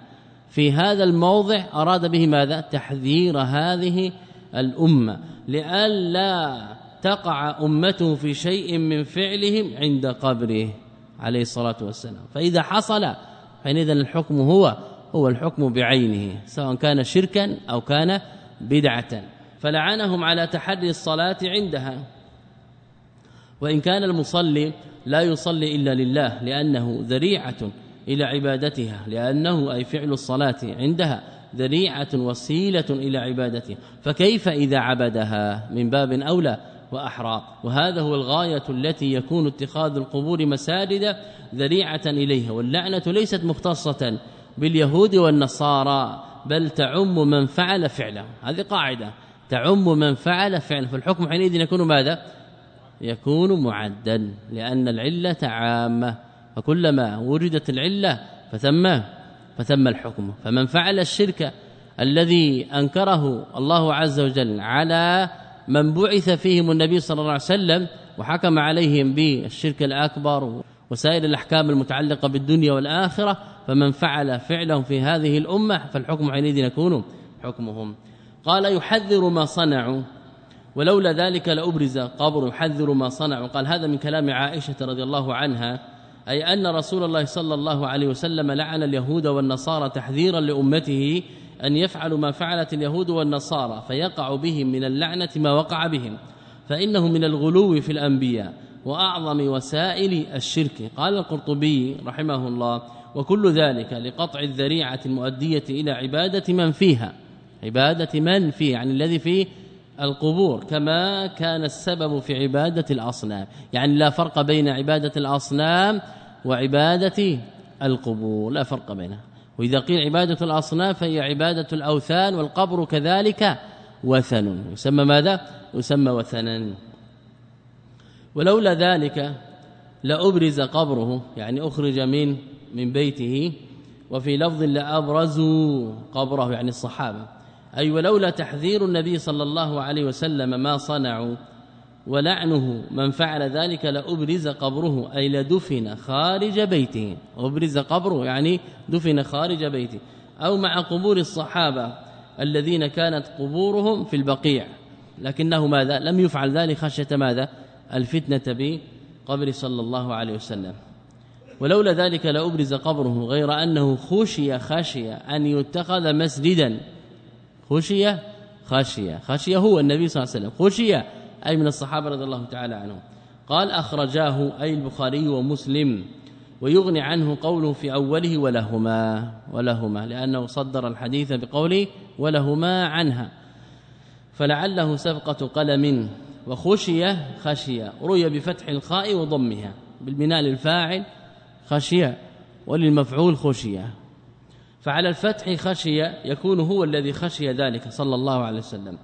في هذا الموضع أراد به ماذا؟ تحذير هذه الأمة. لئلا تقع أمته في شيء من فعلهم عند قبره عليه الصلاة والسلام. فإذا حصل فإذا الحكم هو هو الحكم بعينه سواء كان شركا أو كان بدعة. فلعنهم على تحري الصلاة عندها. وإن كان المصلي لا يصلي إلا لله لأنه ذريعة إلى عبادتها لأنه أي فعل الصلاة عندها ذريعة وسيلة إلى عبادتها. فكيف إذا عبدها؟ من باب أولى وأحرى. وهذا هو الغاية التي يكون اتخاذ القبور مساجد ذريعة إليها. واللعنة ليست مختصة باليهود والنصارى بل تعم من فعل فعله. هذه قاعدة. تعم من فعل فعله. فالحكم حينئذ يكون ماذا؟ يكون معدا لأن العلة عامه فكلما وجدت العلة فثم فثم الحكم. فمن فعل الشرك الذي أنكره الله عز وجل على من بعث فيهم النبي صلى الله عليه وسلم وحكم عليهم بالشرك الأكبر وسائر الأحكام المتعلقة بالدنيا والآخرة فمن فعل فعلهم في هذه الأمة فالحكم حينئذ يكون حكمهم. قال يحذر ما صنعوا. ولولا ذلك لأبرز قبر يحذر ما صنعوا. قال هذا من كلام عائشة رضي الله عنها أي أن رسول الله صلى الله عليه وسلم لعن اليهود والنصارى تحذيرا لأمته أن يفعلوا ما فعلت اليهود والنصارى فيقع بهم من اللعنة ما وقع بهم فإنه من الغلو في الأنبياء وأعظم وسائل الشرك. قال القرطبي رحمه الله وكل ذلك لقطع الذريعة المؤدية إلى عبادة من فيها عبادة من فيه يعني الذي في القبور كما كان السبب في عبادة الأصنام. يعني لا فرق بين عبادة الأصنام وعبادة القبور لا فرق بينها. وإذا قيل عبادة الأصنام فهي عبادة الأوثان والقبر كذلك وثن. يسمى ماذا؟ يسمى وثنا. ولولا ذلك لأبرز قبره يعني أخرج من من بيته وفي لفظ لأبرزوا قبره يعني الصحابة. أي ولولا تحذير النبي صلى الله عليه وسلم ما صنعوا ولعنه من فعل ذلك لأبرز قبره أي لدفن خارج بيته. أبرز قبره يعني دفن خارج بيته. أو مع قبور الصحابة الذين كانت قبورهم في البقيع. لكنه ماذا؟ لم يفعل ذلك خشية ماذا؟ الفتنة بقبر صلى الله عليه وسلم. ولولا ذلك لأبرز قبره غير أنه خشي خشي أن يتخذ مسجدا. خشي خشي خشي هو النبي صلى الله عليه وسلم. خشي أي من الصحابة رضي الله تعالى عنهم. قال أخرجاه أي البخاري ومسلم ويغني عنه قوله في أوله ولهما ولهما لأنه صدر الحديث بقوله ولهما عنها فلعله سبقة قلم وخشي خشية. روي بفتح الخاء وضمها بالبناء للفاعل خشية وللمفعول خشية. فعلى الفتح خشية يكون هو الذي خشي ذلك صلى الله عليه وسلم.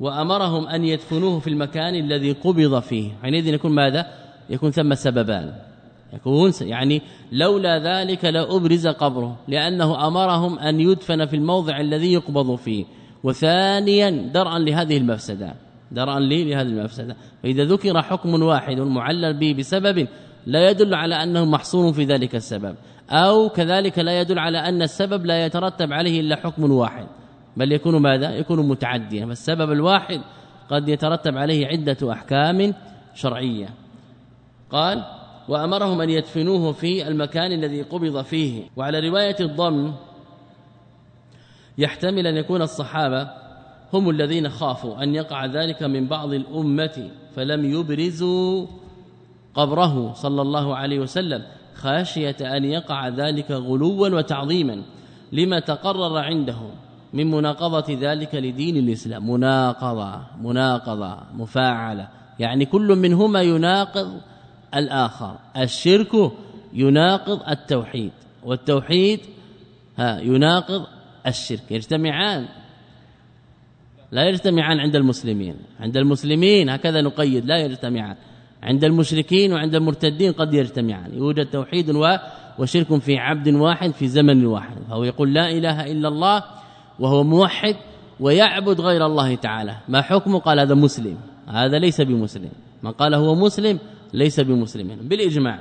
وأمرهم أن يدفنوه في المكان الذي قبض فيه. حينئذ يكون ماذا؟ يكون ثم سببان. يكون يعني لولا ذلك لأبرز قبره لأنه أمرهم أن يدفن في الموضع الذي يقبض فيه. وثانيا درءا لهذه المفسدة. درءا لهذه المفسدة. فإذا ذكر حكم واحد معلل به بسبب لا يدل على أنه محصور في ذلك السبب. أو كذلك لا يدل على أن السبب لا يترتب عليه إلا حكم واحد. بل يكون ماذا؟ يكون متعديا. فالسبب الواحد قد يترتب عليه عدة أحكام شرعية. قال وأمرهم أن يدفنوه في المكان الذي قبض فيه. وعلى رواية الضم يحتمل أن يكون الصحابة هم الذين خافوا أن يقع ذلك من بعض الأمة فلم يبرزوا قبره صلى الله عليه وسلم. خاشية أن يقع ذلك غلوا وتعظيما لما تقرر عنده من مناقضة ذلك لدين الإسلام. مناقضة مناقضة مفاعلة. يعني كل منهما يناقض الآخر. الشرك يناقض التوحيد والتوحيد ها يناقض الشرك. يجتمعان. لا يجتمعان عند المسلمين. عند المسلمين هكذا نقيد لا يجتمعان. عند المشركين وعند المرتدين قد يجتمعان. يوجد توحيد وشرك في عبد واحد في زمن واحد. فهو يقول لا إله إلا الله وهو موحد ويعبد غير الله تعالى. ما حكمه؟ قال هذا مسلم. هذا ليس بمسلم. من قال هو مسلم ليس بمسلم. بالإجماع.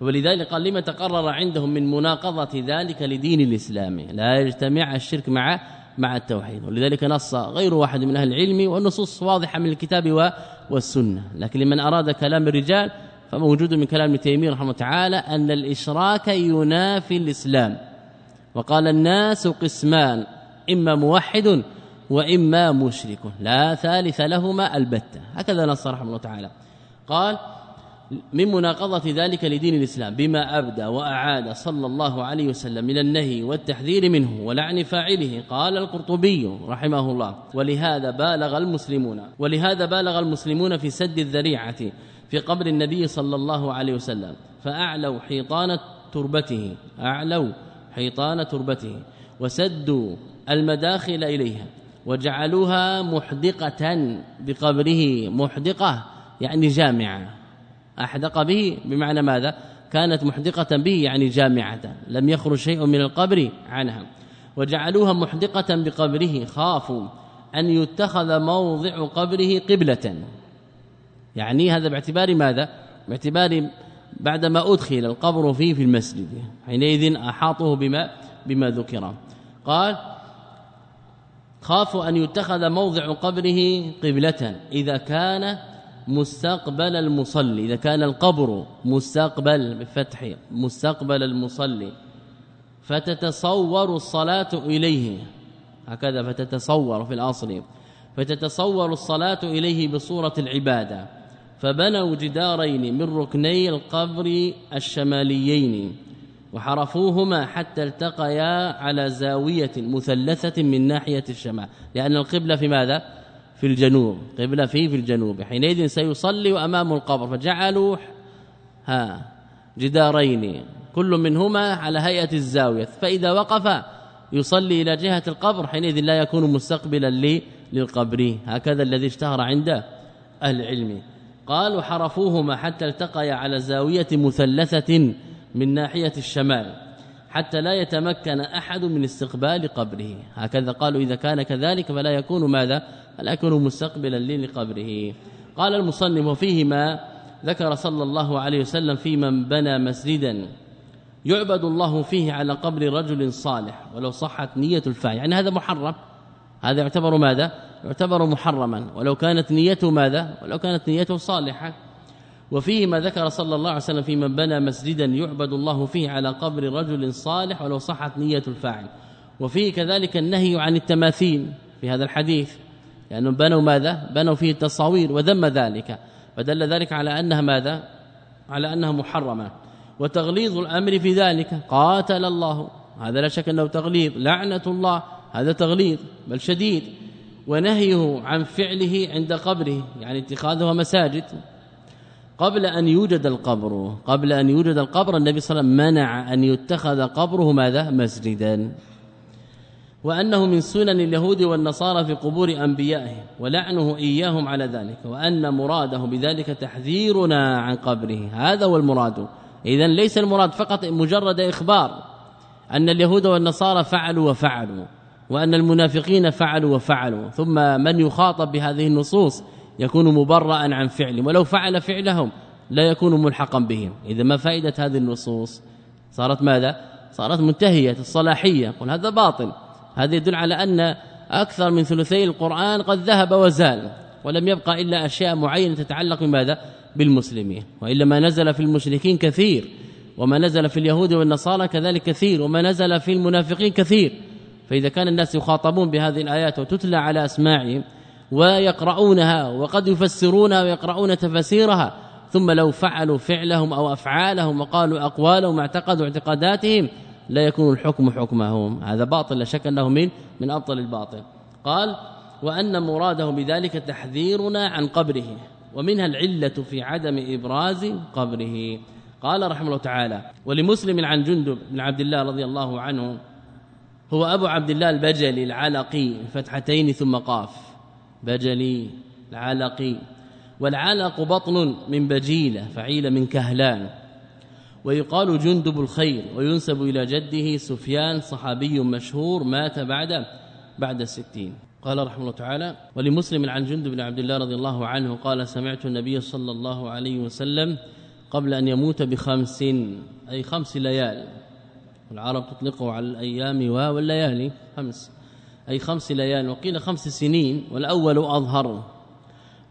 ولذلك قال لما تقرر عندهم من مناقضة ذلك لدين الإسلام. لا يجتمع الشرك مع مع التوحيد. ولذلك نص غير واحد من أهل العلم والنصوص واضحة من الكتاب والسنة. لكن لمن أراد كلام الرجال فموجود من كلام ابن تيمية رحمه تعالى أن الإشراك ينافي الإسلام. وقال الناس قسمان إما موحد وإما مشرك. لا ثالث لهما البتة. هكذا نص رحمه الله تعالى. قال من مناقضة ذلك لدين الإسلام بما أبدى وأعاد صلى الله عليه وسلم من النهي والتحذير منه ولعن فاعله قال القرطبي رحمه الله. ولهذا بالغ المسلمون ولهذا بالغ المسلمون في سد الذريعة في قبر النبي صلى الله عليه وسلم فأعلوا حيطان تربته أعلوا حيطان تربته وسدوا المداخل إليها وجعلوها محدقة بقبره محدقة يعني جامعة. أحدق به بمعنى ماذا؟ كانت محدقة به يعني جامعة لم يخرج شيء من القبر عنها. وجعلوها محدقة بقبره خافوا أن يتخذ موضع قبره قبلة. يعني هذا باعتبار ماذا؟ باعتبار بعدما أدخل القبر فيه في المسجد حينئذ احاطه بما بما ذكر. قال خافوا أن يتخذ موضع قبره قبلة. إذا كان مستقبل المصلي. إذا كان القبر مستقبل بفتح مستقبل المصلي فتتصور الصلاة إليه. هكذا فتتصور في الأصل. فتتصور الصلاة إليه بصورة العبادة. فبنوا جدارين من ركني القبر الشماليين وحرفوهما حتى التقيا على زاوية مثلثة من ناحية الشمال. لأن القبلة في ماذا؟ في الجنوب قبلة فيه في الجنوب حينئذ سيصلي أمام القبر فجعلوا ها جدارين كل منهما على هيئة الزاوية فإذا وقف يصلي إلى جهة القبر حينئذ لا يكون مستقبلا للقبر هكذا الذي اشتهر عند أهل العلم. قالوا حرفوهما حتى التقيا على زاوية مثلثة من ناحية الشمال. حتى لا يتمكن أحد من استقبال قبره. هكذا قالوا إذا كان كذلك فلا يكون ماذا؟ فلا يكون مستقبلا لقبره. قال المصنف وفيه ما ذكر صلى الله عليه وسلم في من بنى مسجدا يعبد الله فيه على قبر رجل صالح ولو صحت نية الفاعل. يعني هذا محرم. هذا يعتبر ماذا؟ يعتبر محرما. ولو كانت نيته ماذا؟ ولو كانت نيته صالحة. وفيه ما ذكر صلى الله عليه وسلم في من بنى مسجدا يعبد الله فيه على قبر رجل صالح ولو صحت نية الفاعل. وفيه كذلك النهي عن التماثيل في هذا الحديث. لانهم بنوا ماذا؟ بنوا فيه التصاوير وذم ذلك. فدل ذلك على أنها ماذا؟ على أنها محرمة. وتغليظ الأمر في ذلك. قاتل الله. هذا لا شك أنه تغليظ. لعنة الله. هذا تغليظ. بل شديد. ونهيه عن فعله عند قبره. يعني اتخاذها مساجد. قبل أن يوجد القبر قبل أن يوجد القبر النبي صلى الله عليه وسلم منع أن يتخذ قبره ماذا؟ مسجدا. وأنه من سنن اليهود والنصارى في قبور أنبيائهم ولعنه إياهم على ذلك وأن مراده بذلك تحذيرنا عن قبره. هذا هو المراد. إذا ليس المراد فقط مجرد إخبار أن اليهود والنصارى فعلوا وفعلوا وأن المنافقين فعلوا وفعلوا ثم من يخاطب بهذه النصوص يكون مبرأ عن فعل ولو فعل فعلهم لا يكون ملحقا بهم. إذا ما فائدة هذه النصوص؟ صارت ماذا؟ صارت منتهية الصلاحية. قل هذا باطل. هذا يدل على أن أكثر من ثلثي القرآن قد ذهب وزال ولم يبقى إلا أشياء معينة تتعلق بماذا؟ بالمسلمين. وإلا ما نزل في المشركين كثير وما نزل في اليهود والنصارى كذلك كثير وما نزل في المنافقين كثير. فإذا كان الناس يخاطبون بهذه الآيات وتتلى على أسماعهم ويقرؤونها وقد يفسرونها ويقرؤون تفسيرها ثم لو فعلوا فعلهم أو أفعالهم وقالوا أقوالهم واعتقدوا اعتقاداتهم لا يكون الحكم حكمهم. هذا باطل لا شك أنه من من أبطل الباطل. قال وأن مراده بذلك تحذيرنا عن قبره ومنها العلة في عدم إبراز قبره. قال رحمه الله تعالى ولمسلم عن جندب بن عبد الله رضي الله عنه هو أبو عبد الله البجلي العلقي فتحتين ثم قاف. بجلي العلقي. والعلق بطن من بجيلة فعيل من كهلان. ويقال جندب الخير وينسب إلى جده سفيان صحابي مشهور مات بعد بعد الستين قال رحمه الله تعالى ولمسلم عن جندب بن عبد الله رضي الله عنه قال سمعت النبي صلى الله عليه وسلم قبل أن يموت بخمس أي خمس ليال. العرب تطلقه على الأيام والليالي خمس. أي خمس ليال وقيل خمس سنين والأول أظهر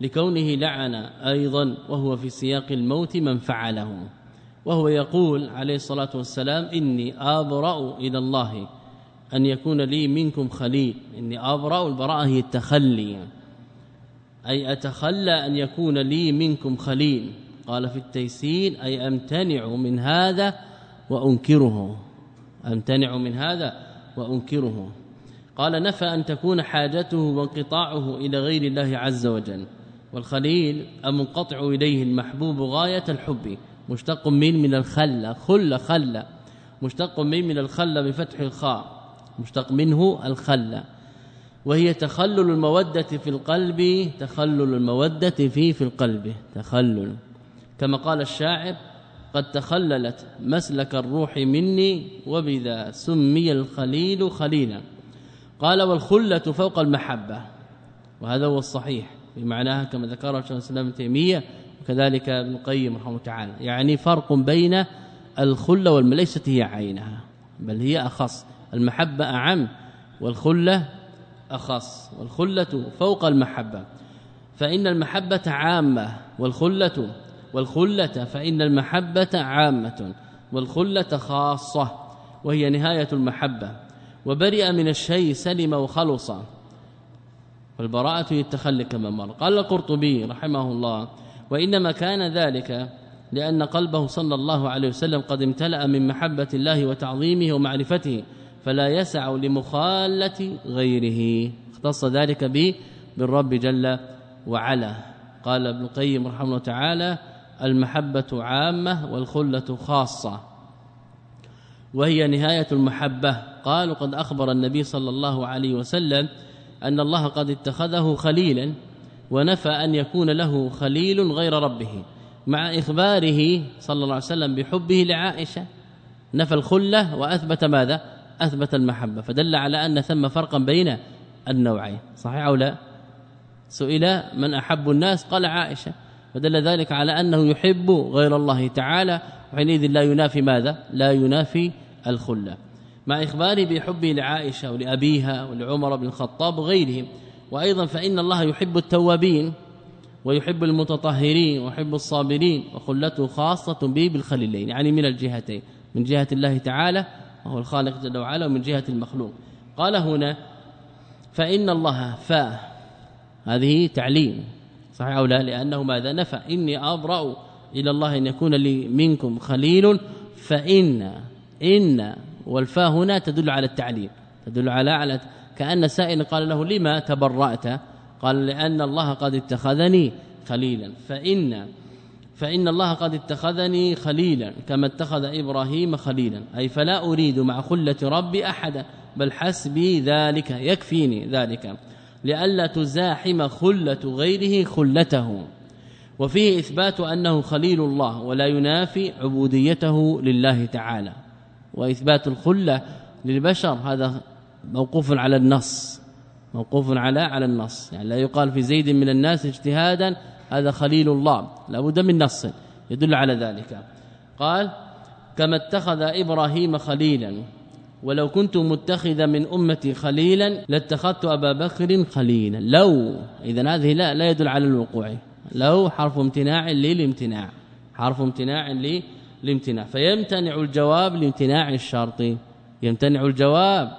لكونه لعن أيضا وهو في سياق الموت من فعله. وهو يقول عليه الصلاة والسلام إني أبرأ إلى الله أن يكون لي منكم خليل. إني أبرأ البراءة هي التخلي. أي أتخلى أن يكون لي منكم خليل. قال في التيسير أي أمتنع من هذا وأنكره. أمتنع من هذا وأنكره. قال نفى أن تكون حاجته وانقطاعه إلى غير الله عز وجل والخليل المنقطع إليه المحبوب غاية الحب مشتق من من الخل خل خل مشتق من من الخل بفتح الخاء مشتق منه الخل. وهي تخلل المودة في القلب تخلل المودة في في القلب تخلل. كما قال الشاعر قد تخللت مسلك الروح مني وبذا سمي الخليل خليلا. قال والخلة فوق المحبة وهذا هو الصحيح بمعناها كما ذكر شيخ الإسلام ابن تيمية وكذلك ابن القيم رحمه تعالى. يعني فرق بين الخلة والمليسه هي عينها بل هي أخص. المحبة أعم والخلة أخص. والخلة فوق المحبة فإن المحبة عامة والخلة والخلة فإن المحبة عامة والخلة خاصة وهي نهاية المحبة. وبرئ من الشيء سلم وخلص. والبراءة يتخلى كما مر. قال القرطبي رحمه الله وإنما كان ذلك لأن قلبه صلى الله عليه وسلم قد امتلأ من محبة الله وتعظيمه ومعرفته فلا يسع لمخالة غيره. اختص ذلك به بالرب جل وعلا. قال ابن القيم رحمه الله تعالى المحبة عامة والخلة خاصة. وهي نهاية المحبة. قالوا قد أخبر النبي صلى الله عليه وسلم أن الله قد اتخذه خليلا ونفى أن يكون له خليل غير ربه. مع إخباره صلى الله عليه وسلم بحبه لعائشة نفى الخلة وأثبت ماذا؟ أثبت المحبة. فدل على أن ثم فرقا بين النوعين. صحيح أو لا؟ سئل من أحب الناس؟ قال عائشة. فدل ذلك على أنه يحب غير الله تعالى وحينئذ لا ينافي ماذا؟ لا ينافي الخلة. مع إخباره بحبه لعائشة ولأبيها ولعمر بن الخطاب وغيرهم. وأيضا فإن الله يحب التوابين ويحب المتطهرين ويحب الصابرين وخلته خاصة به بالخليلين يعني من الجهتين من جهة الله تعالى وهو الخالق جل وعلا ومن جهة المخلوق. قال هنا فإن الله فا هذه تعليم صحيح أو لا؟ لأنه ماذا؟ نفى. إني أبرأ إلى الله أن يكون لي منكم خليل فإن إن والفاء هنا تدل على التعليل تدل على على كأن سائل قال له لما تبرأت؟ قال لأن الله قد اتخذني خليلا. فإن فإن الله قد اتخذني خليلا كما اتخذ إبراهيم خليلا. أي فلا أريد مع خلة ربي أحدا بل حسبي ذلك يكفيني ذلك. لئلا تزاحم خلة غيره خلته. وفيه إثبات أنه خليل الله ولا ينافي عبوديته لله تعالى. وإثبات الخلة للبشر هذا موقوف على النص موقوف على على النص. يعني لا يقال في زيد من الناس اجتهادا هذا خليل الله لابد من نص يدل على ذلك. قال كما اتخذ إبراهيم خليلا ولو كنت متخذا من أمتي خليلا لاتخذت أبا بكر خليلا. لو اذا هذه لا لا يدل على الوقوع. لو حرف امتناع للامتناع. حرف امتناع للامتناع. فيمتنع الجواب لامتناع الشرط. يمتنع الجواب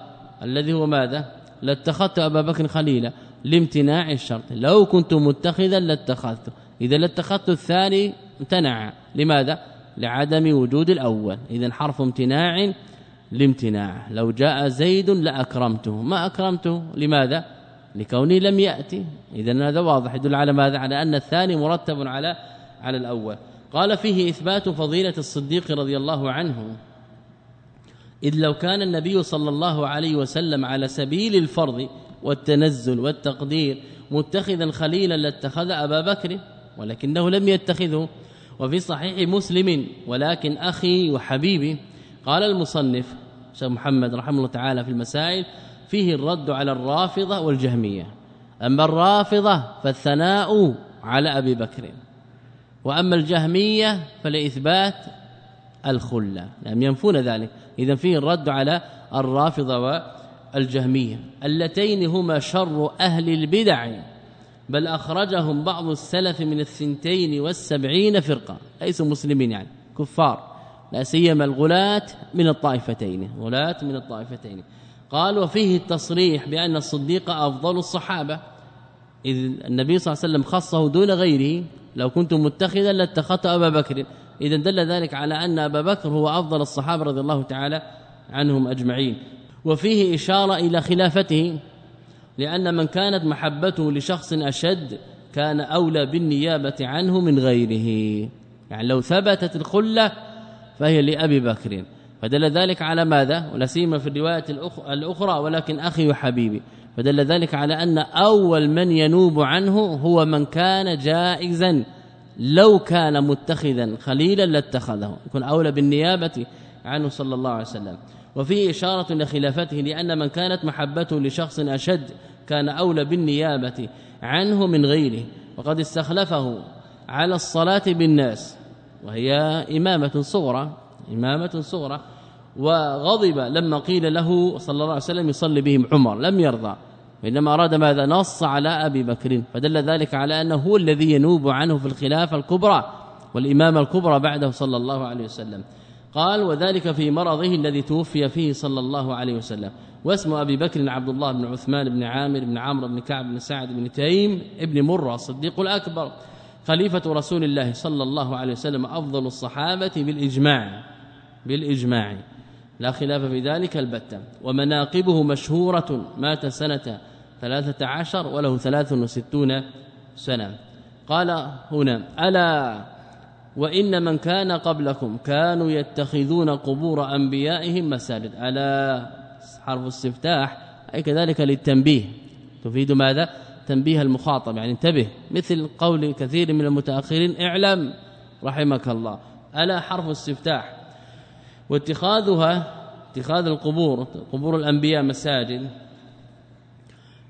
الذي هو ماذا؟ لاتخذت أبا بكر خليلا. لامتناع الشرط. لو كنت متخذا لاتخذت. إذا لاتخذت الثاني امتنع. لماذا؟ لعدم وجود الأول. إذا حرف امتناع لامتناع. لو جاء زيد لأكرمته. ما أكرمته؟ لماذا؟ لكوني لم يأتي. اذا هذا واضح يدل على ماذا؟ على أن الثاني مرتب على على الأول. قال فيه إثبات فضيلة الصديق رضي الله عنه. إذ لو كان النبي صلى الله عليه وسلم على سبيل الفرض والتنزل والتقدير متخذا خليلا لاتخذ أبا بكر ولكنه لم يتخذه وفي صحيح مسلم ولكن أخي وحبيبي قال المصنف شيخ محمد رحمه الله تعالى في المسائل فيه الرد على الرافضة والجهمية. أما الرافضة فالثناء على أبي بكر. وأما الجهمية فلإثبات الخلة. لم ينفون ذلك. اذا فيه الرد على الرافضة والجهمية. اللتين هما شر أهل البدع بل أخرجهم بعض السلف من الثنتين والسبعين فرقة. ليسوا مسلمين يعني كفار. لا سيما الغلاة من الطائفتين. غلاة من الطائفتين. قال وفيه التصريح بأن الصديق أفضل الصحابة. إذ النبي صلى الله عليه وسلم خصه دون غيره لو كنت متخذا لاتخذت أبا بكر. اذا دل ذلك على أن أبا بكر هو أفضل الصحابة رضي الله تعالى عنهم أجمعين. وفيه إشارة إلى خلافته لأن من كانت محبته لشخص أشد كان أولى بالنيابة عنه من غيره. يعني لو ثبتت الخلة فهي لأبي بكر. فدل ذلك على ماذا؟ ولا سيما في الرواية الأخرى ولكن أخي وحبيبي فدل ذلك على أن أول من ينوب عنه هو من كان جائزا لو كان متخذا خليلا لاتخذه. يكون أولى بالنيابة عنه صلى الله عليه وسلم. وفيه إشارة إلى خلافته لأن من كانت محبته لشخص أشد كان أولى بالنيابة عنه من غيره. وقد استخلفه على الصلاة بالناس وهي إمامة صغرى. إمامة صغرى وغضب لما قيل له صلى الله عليه وسلم يصلي بهم عمر لم يرضى وانما أراد ماذا؟ نص على أبي بكر فدل ذلك على أنه هو الذي ينوب عنه في الخلافه الكبرى والامامه الكبرى بعده صلى الله عليه وسلم. قال وذلك في مرضه الذي توفي فيه صلى الله عليه وسلم. واسم أبي بكر عبد الله بن عثمان بن عامر بن عمرو بن كعب بن سعد بن تيم ابن مرة الصديق الأكبر. خليفة رسول الله صلى الله عليه وسلم أفضل الصحابة بالإجماع بالإجماع. لا خلاف في ذلك البتة. ومناقبه مشهورة مات سنة ثلاثة عشر وله ثلاث وستون سنة. قال هنا ألا وإن من كان قبلكم كانوا يتخذون قبور أنبيائهم مساجد. ألا حرف استفتاح أي كذلك للتنبيه. تفيد ماذا؟ تنبيه المخاطب. يعني انتبه مثل قول كثير من المتأخرين اعلم رحمك الله. ألا حرف استفتاح. واتخاذها اتخاذ القبور قبور الأنبياء مساجد.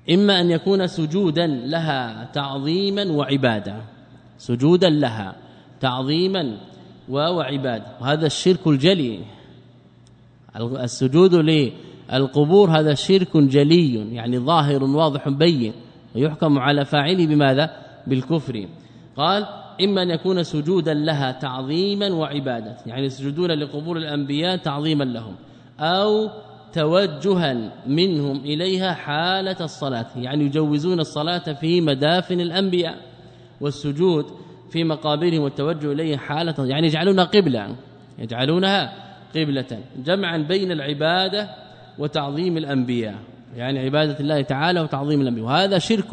إما أن يكون سجودا لها تعظيما وعبادة. سجودا لها تعظيما وعبادة. وهذا الشرك الجلي. السجود للقبور هذا شرك جلي يعني ظاهر واضح بين. ويحكم على فاعله بماذا؟ بالكفر. قال إما أن يكون سجودا لها تعظيما وعبادة يعني يسجدون لقبور الأنبياء تعظيما لهم أو توجها منهم إليها حالة الصلاة يعني يجوزون الصلاة في مدافن الأنبياء والسجود في مقابرهم والتوجه اليه حالة يعني يجعلونها قبلة يجعلونها قبلة جمعا بين العبادة وتعظيم الأنبياء. يعني عبادة الله تعالى وتعظيم الأنبياء. وهذا شرك.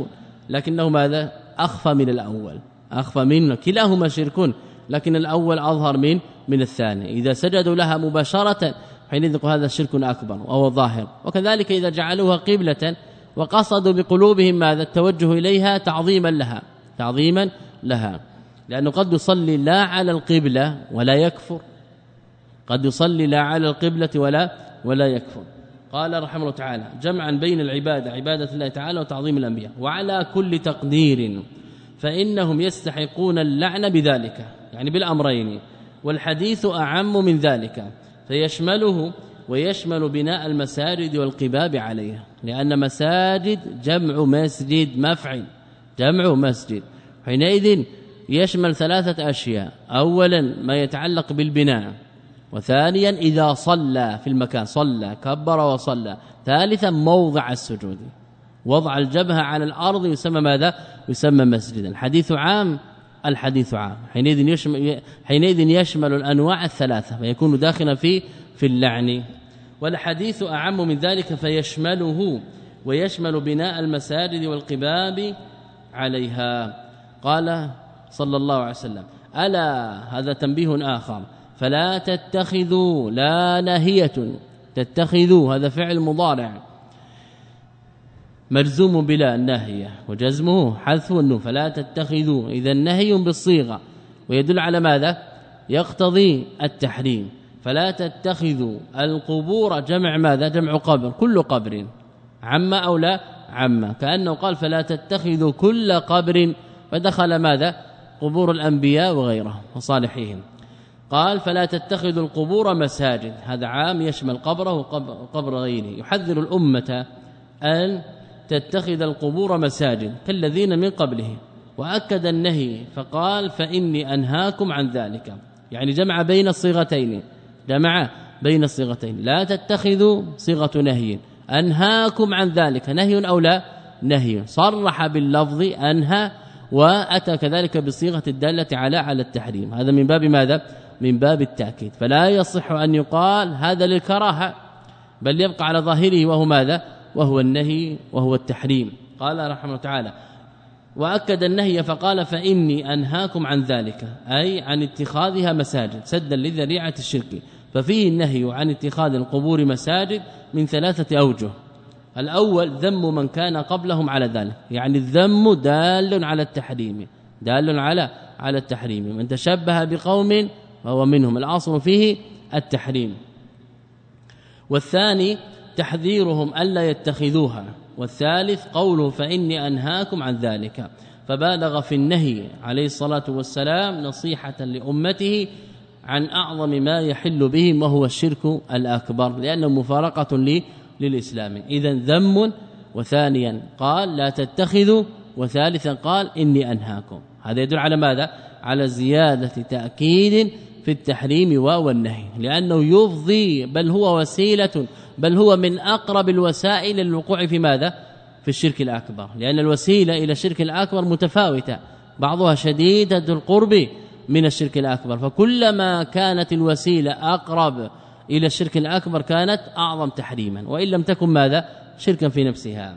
لكنه ماذا؟ أخفى من الأول. أخفى من كلاهما شرك. لكن الأول أظهر من من الثاني. إذا سجدوا لها مباشرة حينئذ هذا شرك أكبر وهو ظاهر. وكذلك إذا جعلوها قبلة وقصدوا بقلوبهم ماذا؟ التوجه إليها تعظيما لها. تعظيما لها. لأنه قد يصلي لا على القبلة ولا يكفر. قد يصلي لا على القبلة ولا ولا يكفر. قال رحمه الله تعالى جمعا بين العبادة عبادة الله تعالى وتعظيم الأنبياء وعلى كل تقدير فإنهم يستحقون اللعن بذلك يعني بالأمرين والحديث أعم من ذلك فيشمله ويشمل بناء المساجد والقباب عليها لأن مساجد جمع مسجد مفعل جمع مسجد حينئذ يشمل ثلاثة أشياء اولا ما يتعلق بالبناء وثانيا إذا صلى في المكان صلى كبر وصلى. ثالثا موضع السجود. وضع الجبهة على الأرض يسمى ماذا؟ يسمى مسجدا. الحديث عام الحديث عام. حينئذ يشمل حينئذ يشمل الأنواع الثلاثة فيكون داخلا في في اللعن. والحديث أعم من ذلك فيشمله ويشمل بناء المساجد والقباب عليها. قال صلى الله عليه وسلم ألا؟ هذا تنبيه آخر. فلا تتخذوا لا ناهية تتخذوا هذا فعل مضارع. مجزوم بلا الناهيه وجزمه حذف النون فلا تتخذوا. إذا النهي بالصيغة ويدل على ماذا؟ يقتضي التحريم. فلا تتخذوا. القبور جمع ماذا؟ جمع قبر كل قبر. عم أو لا عم. كأنه قال فلا تتخذوا كل قبر. فدخل ماذا؟ قبور الأنبياء وغيرهم وصالحيهم. قال فلا تتخذوا القبور مساجد. هذا عام يشمل قبره وقبر غيره يحذر الأمة أن تتخذ القبور مساجد كالذين من قبله وأكد النهي فقال فإني أنهاكم عن ذلك. يعني جمع بين الصيغتين. جمع بين الصيغتين. لا تتخذوا صيغة نهي. أنهاكم عن ذلك. نهي أو لا؟ نهي. صرح باللفظ أنهى وأتى كذلك بصيغه الدالة على على التحريم. هذا من باب ماذا؟ من باب التأكيد. فلا يصح أن يقال هذا للكراهة بل يبقى على ظاهره وهو ماذا؟ وهو النهي وهو التحريم. قال رحمه تعالى وأكد النهي فقال فإني أنهاكم عن ذلك أي عن اتخاذها مساجد سدا لذريعة الشرك. ففيه النهي عن اتخاذ القبور مساجد من ثلاثة أوجه. الأول ذم من كان قبلهم على ذلك. يعني الذم دال على التحريم دال على على التحريم. من تشبه بقوم فهو منهم. الاصل فيه التحريم. والثاني تحذيرهم ألا يتخذوها. والثالث قوله فإني أنهاكم عن ذلك. فبالغ في النهي عليه الصلاة والسلام نصيحة لأمته عن أعظم ما يحل بهم وهو الشرك الأكبر لأنه مفارقة لي للإسلام. اذا ذم. وثانيا قال لا تتخذوا. وثالثا قال إني أنهاكم. هذا يدل على ماذا؟ على زيادة تأكيد في التحريم والنهي لأنه يفضي بل هو وسيلة بل هو من أقرب الوسائل للوقوع في ماذا؟ في الشرك الأكبر لأن الوسيلة إلى الشرك الأكبر متفاوتة بعضها شديدة القرب من الشرك الأكبر فكلما كانت الوسيلة أقرب إلى الشرك الأكبر كانت أعظم تحريما وإن لم تكن ماذا؟ شركا في نفسها.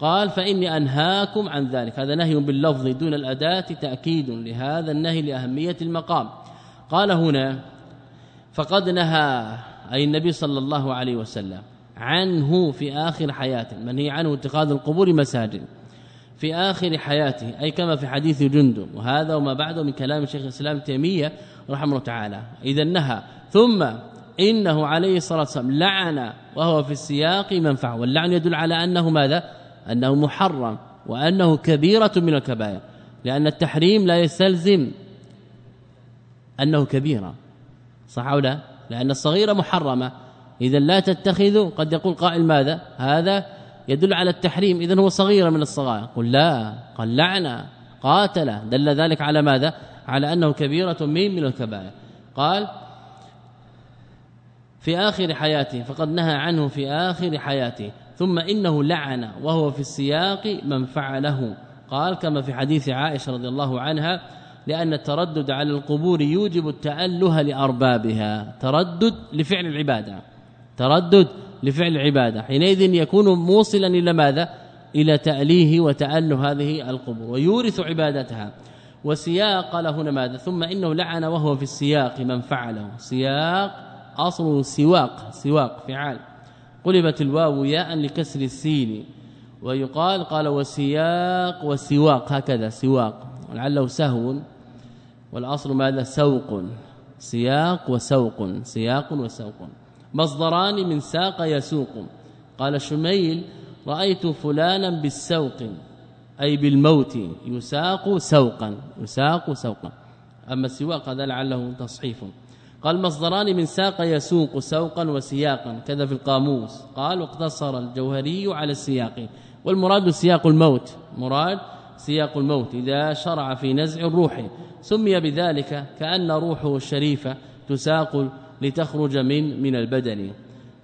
قال فإني أنهاكم عن ذلك. هذا نهي باللفظ دون الأداة تأكيد لهذا النهي لأهمية المقام. قال هنا فقد نهى أي النبي صلى الله عليه وسلم عنه في آخر حياته منهي عنه اتخاذ القبور مساجد في آخر حياته أي كما في حديث جندب وهذا وما بعده من كلام شيخ الإسلام تيمية رحمه الله تعالى. إذا نهى ثم إنه عليه الصلاة والسلام لعن وهو في السياق منفعة واللعن يدل على أنه ماذا؟ أنه محرم وأنه كبيرة من الكبائر لأن التحريم لا يستلزم أنه كبيرة. صح أو لا؟ لأن الصغيرة محرمة. اذا لا تتخذوا قد يقول قائل ماذا؟ هذا يدل على التحريم. اذا هو صغيرة من الصغائر. قل لا قال لعن قاتل. دل ذلك على ماذا؟ على أنه كبيرة من من الكبائر. قال في آخر حياته فقد نهى عنه في آخر حياته. ثم إنه لعن وهو في السياق من فعله. قال كما في حديث عائشة رضي الله عنها لأن التردد على القبور يوجب التأله لأربابها. تردد لفعل العبادة. تردد لفعل العبادة. حينئذ يكون موصلا إلى ماذا؟ إلى تأليه وتأله هذه القبور. ويورث عبادتها. وسياق له هنا ماذا؟ ثم إنه لعن وهو في السياق من فعله. سياق اصله سواق. سواق فعال. قلبت الواو ياء لكسر السين. ويقال قال وسياق وسواق. هكذا سواق. ولعله سهو. والأصل ماذا؟ سوق. سياق وسوق. سياق وسوق. مصدران من ساق يسوق. قال شميل رأيت فلانا بالسوق أي بالموت يساق سوقا. يساق سوقا. أما السواق هذا لعله تصحيف قال مصدران من ساق يسوق سوقا وسياقا. كذا في القاموس. قال واقتصر الجوهري على السياق. والمراد سياق الموت. مراد سياق الموت إذا شرع في نزع الروح. سمي بذلك كأن روحه الشريفة تساق لتخرج من من البدن.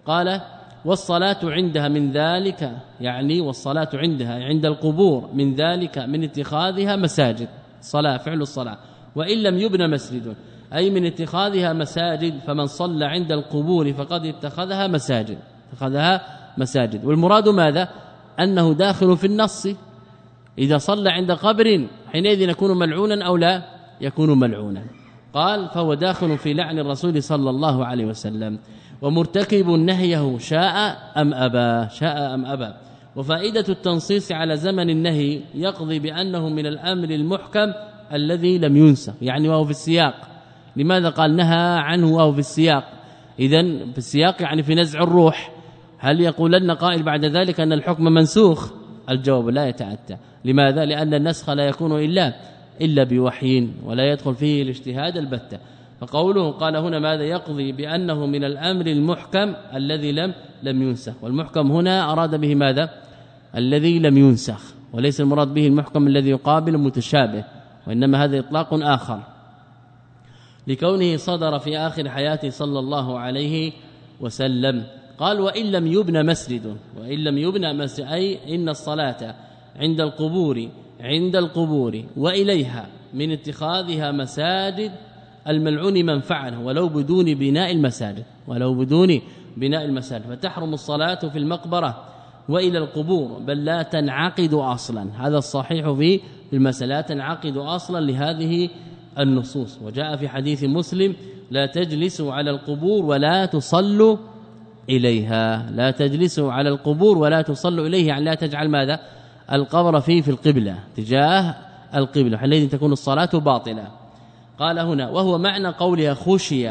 قال والصلاة عندها من ذلك يعني والصلاة عندها عند القبور من ذلك من اتخاذها مساجد. صلاة فعل الصلاة. وإن لم يبنى مسجد أي من اتخاذها مساجد فمن صلى عند القبور فقد اتخذها مساجد. اتخذها مساجد. والمراد ماذا؟ أنه داخل في النص إذا صلى عند قبر حينئذ يكون ملعونا أو لا يكون ملعونا. قال فهو داخل في لعن الرسول صلى الله عليه وسلم. ومرتكب نهيه شاء أم أبى؟ شاء أم أبى. وفائدة التنصيص على زمن النهي يقضي بأنه من الأمر المحكم الذي لم ينسخ يعني وهو في السياق. لماذا قال نهى عنه وهو في السياق؟ اذا في السياق يعني في نزع الروح. هل يقولن قائل بعد ذلك أن الحكم منسوخ؟ الجواب لا يتعتى لماذا؟ لأن النسخ لا يكون إلا إلا بوحي ولا يدخل فيه الاجتهاد البتة. فقوله قال هنا ماذا يقضي بأنه من الأمر المحكم الذي لم لم ينسخ. والمحكم هنا أراد به ماذا؟ الذي لم ينسخ. وليس المراد به المحكم الذي يقابل المتشابه وإنما هذا إطلاق آخر. لكونه صدر في آخر حياته صلى الله عليه وسلم. قال وإن لم يبنى مسجد وإن لم يبنى مسجد أي إن الصلاة عند القبور عند القبور وإليها من اتخاذها مساجد الملعون من فعله ولو بدون بناء المساجد ولو بدون بناء المساجد. فتحرم الصلاة في المقبرة وإلى القبور بل لا تنعقد أصلا. هذا الصحيح في المسألة لا تنعقد أصلا لهذه النصوص. وجاء في حديث مسلم لا تجلسوا على القبور ولا تصلوا إليها. لا تجلسوا على القبور ولا تصلوا إليه يعني لا تجعل ماذا؟ القبر فيه في القبلة تجاه القبلة حينئذ تكون الصلاة باطلة. قال هنا وهو معنى قولها خشي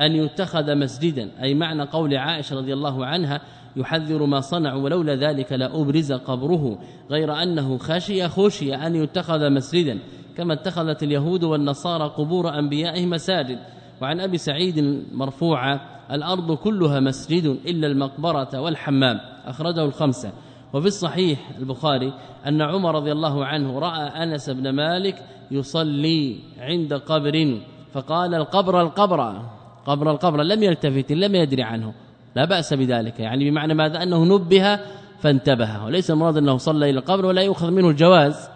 أن يتخذ مسجدا. أي معنى قول عائشة رضي الله عنها يحذر ما صنعوا ولولا ذلك لأبرز قبره. غير أنه خشي خشي أن يتخذ مسجدا كما اتخذت اليهود والنصارى قبور انبيائهم مساجد. وعن أبي سعيد مرفوعة الأرض كلها مسجد إلا المقبرة والحمام. أخرجه الخمسة. وفي الصحيح البخاري أن عمر رضي الله عنه رأى أنس بن مالك يصلي عند قبر فقال القبر القبر قبر القبر لم يلتفت لم يدري عنه لا بأس بذلك يعني بمعنى ماذا؟ أنه نبه فانتبه وليس المراد أنه صلى إلى القبر ولا يؤخذ منه الجواز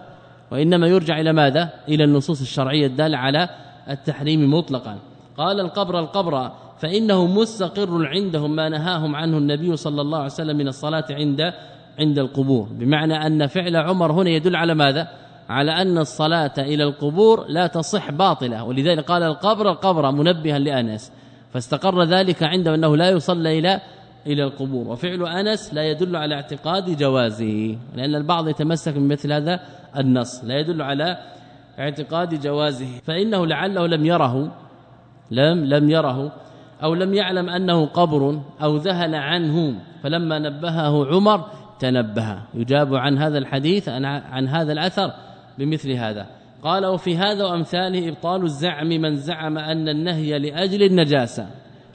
وإنما يرجع إلى ماذا؟ إلى النصوص الشرعية الدالة على التحريم مطلقا. قال القبر القبر فإنه مستقر عندهم ما نهاهم عنه النبي صلى الله عليه وسلم من الصلاة عند عند القبور. بمعنى أن فعل عمر هنا يدل على ماذا؟ على أن الصلاة إلى القبور لا تصح باطلة. ولذلك قال القبر القبر منبها لأنس. فاستقر ذلك عنده أنه لا يصلى إلى إلى القبور. وفعل أنس لا يدل على اعتقاد جوازه. لأن البعض يتمسك من مثل هذا النص. لا يدل على اعتقاد جوازه. فإنه لعله لم يره لم لم يره أو لم يعلم أنه قبر أو ذهل عنه. فلما نبهه عمر تنبه. يجاب عن هذا الحديث عن هذا الأثر بمثل هذا. قال وفي هذا وأمثاله إبطال الزعم من زعم أن النهي لأجل النجاسة.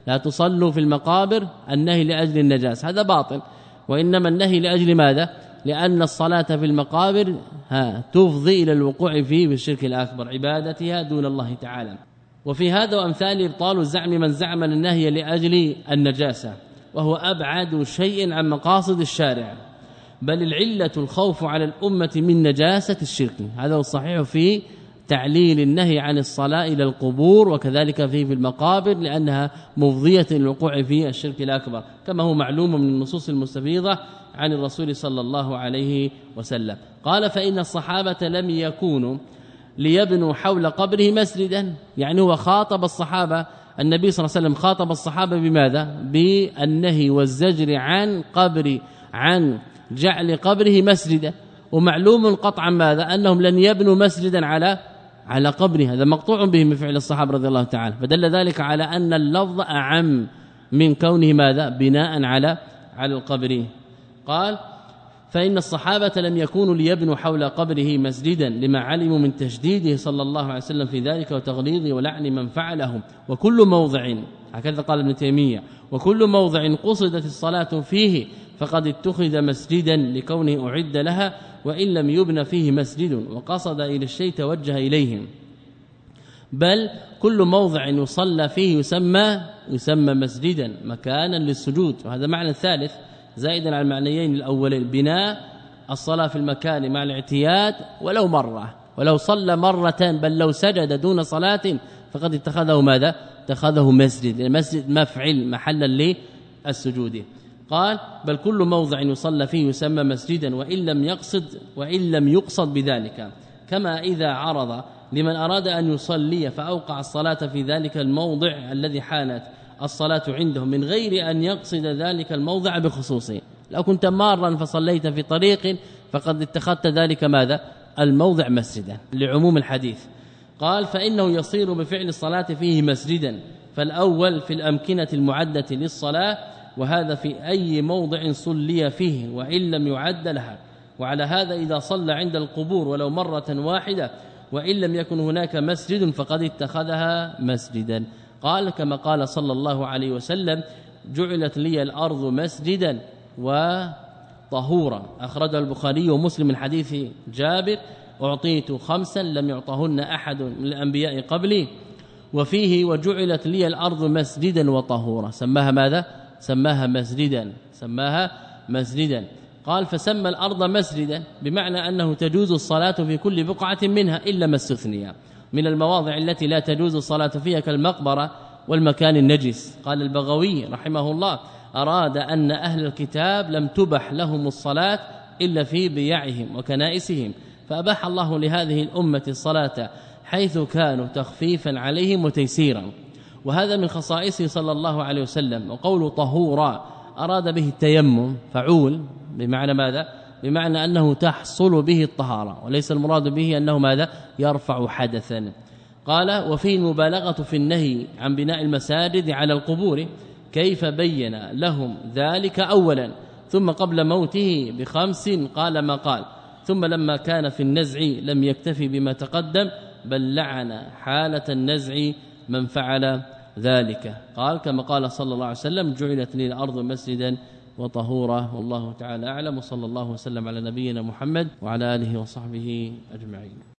لا تصلوا في المقابر النهي لأجل النجاسة. هذا باطل. وإنما النهي لأجل ماذا؟ لأن الصلاة في المقابر ها تفضي إلى الوقوع فيه بالشرك الأكبر عبادتها دون الله تعالى. وفي هذا وأمثال إبطال الزعم من زعم النهي لأجل النجاسة. وهو أبعد شيء عن مقاصد الشارع. بل العلة الخوف على الأمة من نجاسة الشرك. هذا هو الصحيح في تعليل النهي عن الصلاة إلى القبور وكذلك في في المقابر لأنها مفضية للوقوع في الشرك الأكبر كما هو معلوم من النصوص المستفيضة عن الرسول صلى الله عليه وسلم. قال فإن الصحابة لم يكونوا ليبنوا حول قبره مسجدا. يعني هو خاطب الصحابة النبي صلى الله عليه وسلم خاطب الصحابة بماذا؟ بالنهي والزجر عن قبر عن جعل قبره مسجدا. ومعلوم قطعا ماذا؟ أنهم لن يبنوا مسجدا على على قبره. هذا مقطوع به من فعل الصحابة رضي الله تعالى. فدل ذلك على أن اللفظ أعم من كونه ماذا؟ بناء على على القبر. قال فإن الصحابة لم يكونوا ليبنوا حول قبره مسجدا لما علموا من تشديده صلى الله عليه وسلم في ذلك وتغليظه ولعن من فعله وكل موضع هكذا قال ابن تيمية وكل موضع قصدت الصلاة فيه فقد اتخذ مسجدا لكونه أعد لها وإن لم يبنى فيه مسجد وقصد إلى الشيء توجه إليهم. بل كل موضع يصلى فيه يسمى يسمى مسجدا مكانا للسجود. وهذا معنى الثالث زائدا على المعنيين الأولين بناء الصلاة في المكان مع الاعتياد ولو مرة. ولو صلى مره بل لو سجد دون صلاة فقد اتخذه ماذا؟ اتخذه مسجد. المسجد مفعل محلا للسجود. قال بل كل موضع يصلى فيه يسمى مسجدا وإن لم يقصد وإن لم يقصد بذلك. كما إذا عرض لمن أراد أن يصلي فأوقع الصلاة في ذلك الموضع الذي حانت الصلاة عنده من غير أن يقصد ذلك الموضع بخصوصه. لو كنت مارا فصليت في طريق فقد اتخذت ذلك ماذا؟ الموضع مسجدا لعموم الحديث. قال فإنه يصير بفعل الصلاة فيه مسجدا. فالأول في الأمكنة المعدة للصلاة وهذا في أي موضع صلي فيه وإن لم يعد لها. وعلى هذا إذا صلى عند القبور ولو مرة واحدة وإن لم يكن هناك مسجد فقد اتخذها مسجدا. قال كما قال صلى الله عليه وسلم جعلت لي الأرض مسجدا وطهورا أخرجه البخاري ومسلم من حديث جابر أعطيت خمسا لم يعطهن أحد من الأنبياء قبلي وفيه وجعلت لي الأرض مسجدا وطهورا سماها ماذا؟ سماها مسجدا سماها مسجدا. قال فسمى الأرض مسجدا بمعنى أنه تجوز الصلاة في كل بقعة منها إلا ما استثني. من المواضع التي لا تجوز الصلاة فيها كالمقبرة والمكان النجس. قال البغوي رحمه الله أراد أن أهل الكتاب لم تبح لهم الصلاة إلا في بيعهم وكنائسهم. فأباح الله لهذه الأمة الصلاة حيث كانوا تخفيفا عليهم وتيسيرا. وهذا من خصائصه صلى الله عليه وسلم. وقول طهورا أراد به التيمم فعول بمعنى ماذا؟ بمعنى أنه تحصل به الطهارة وليس المراد به أنه ماذا؟ يرفع حدثا. قال وفي المبالغة في النهي عن بناء المساجد على القبور كيف بين لهم ذلك اولا؟ ثم قبل موته بخمس قال ما قال. ثم لما كان في النزع لم يكتفي بما تقدم بل لعن حالة النزع من فعل ذلك. قال كما قال صلى الله عليه وسلم جعلت لي الأرض مسجدا وطهورا والله تعالى أعلم وصلى الله وسلم على نبينا محمد وعلى آله وصحبه أجمعين.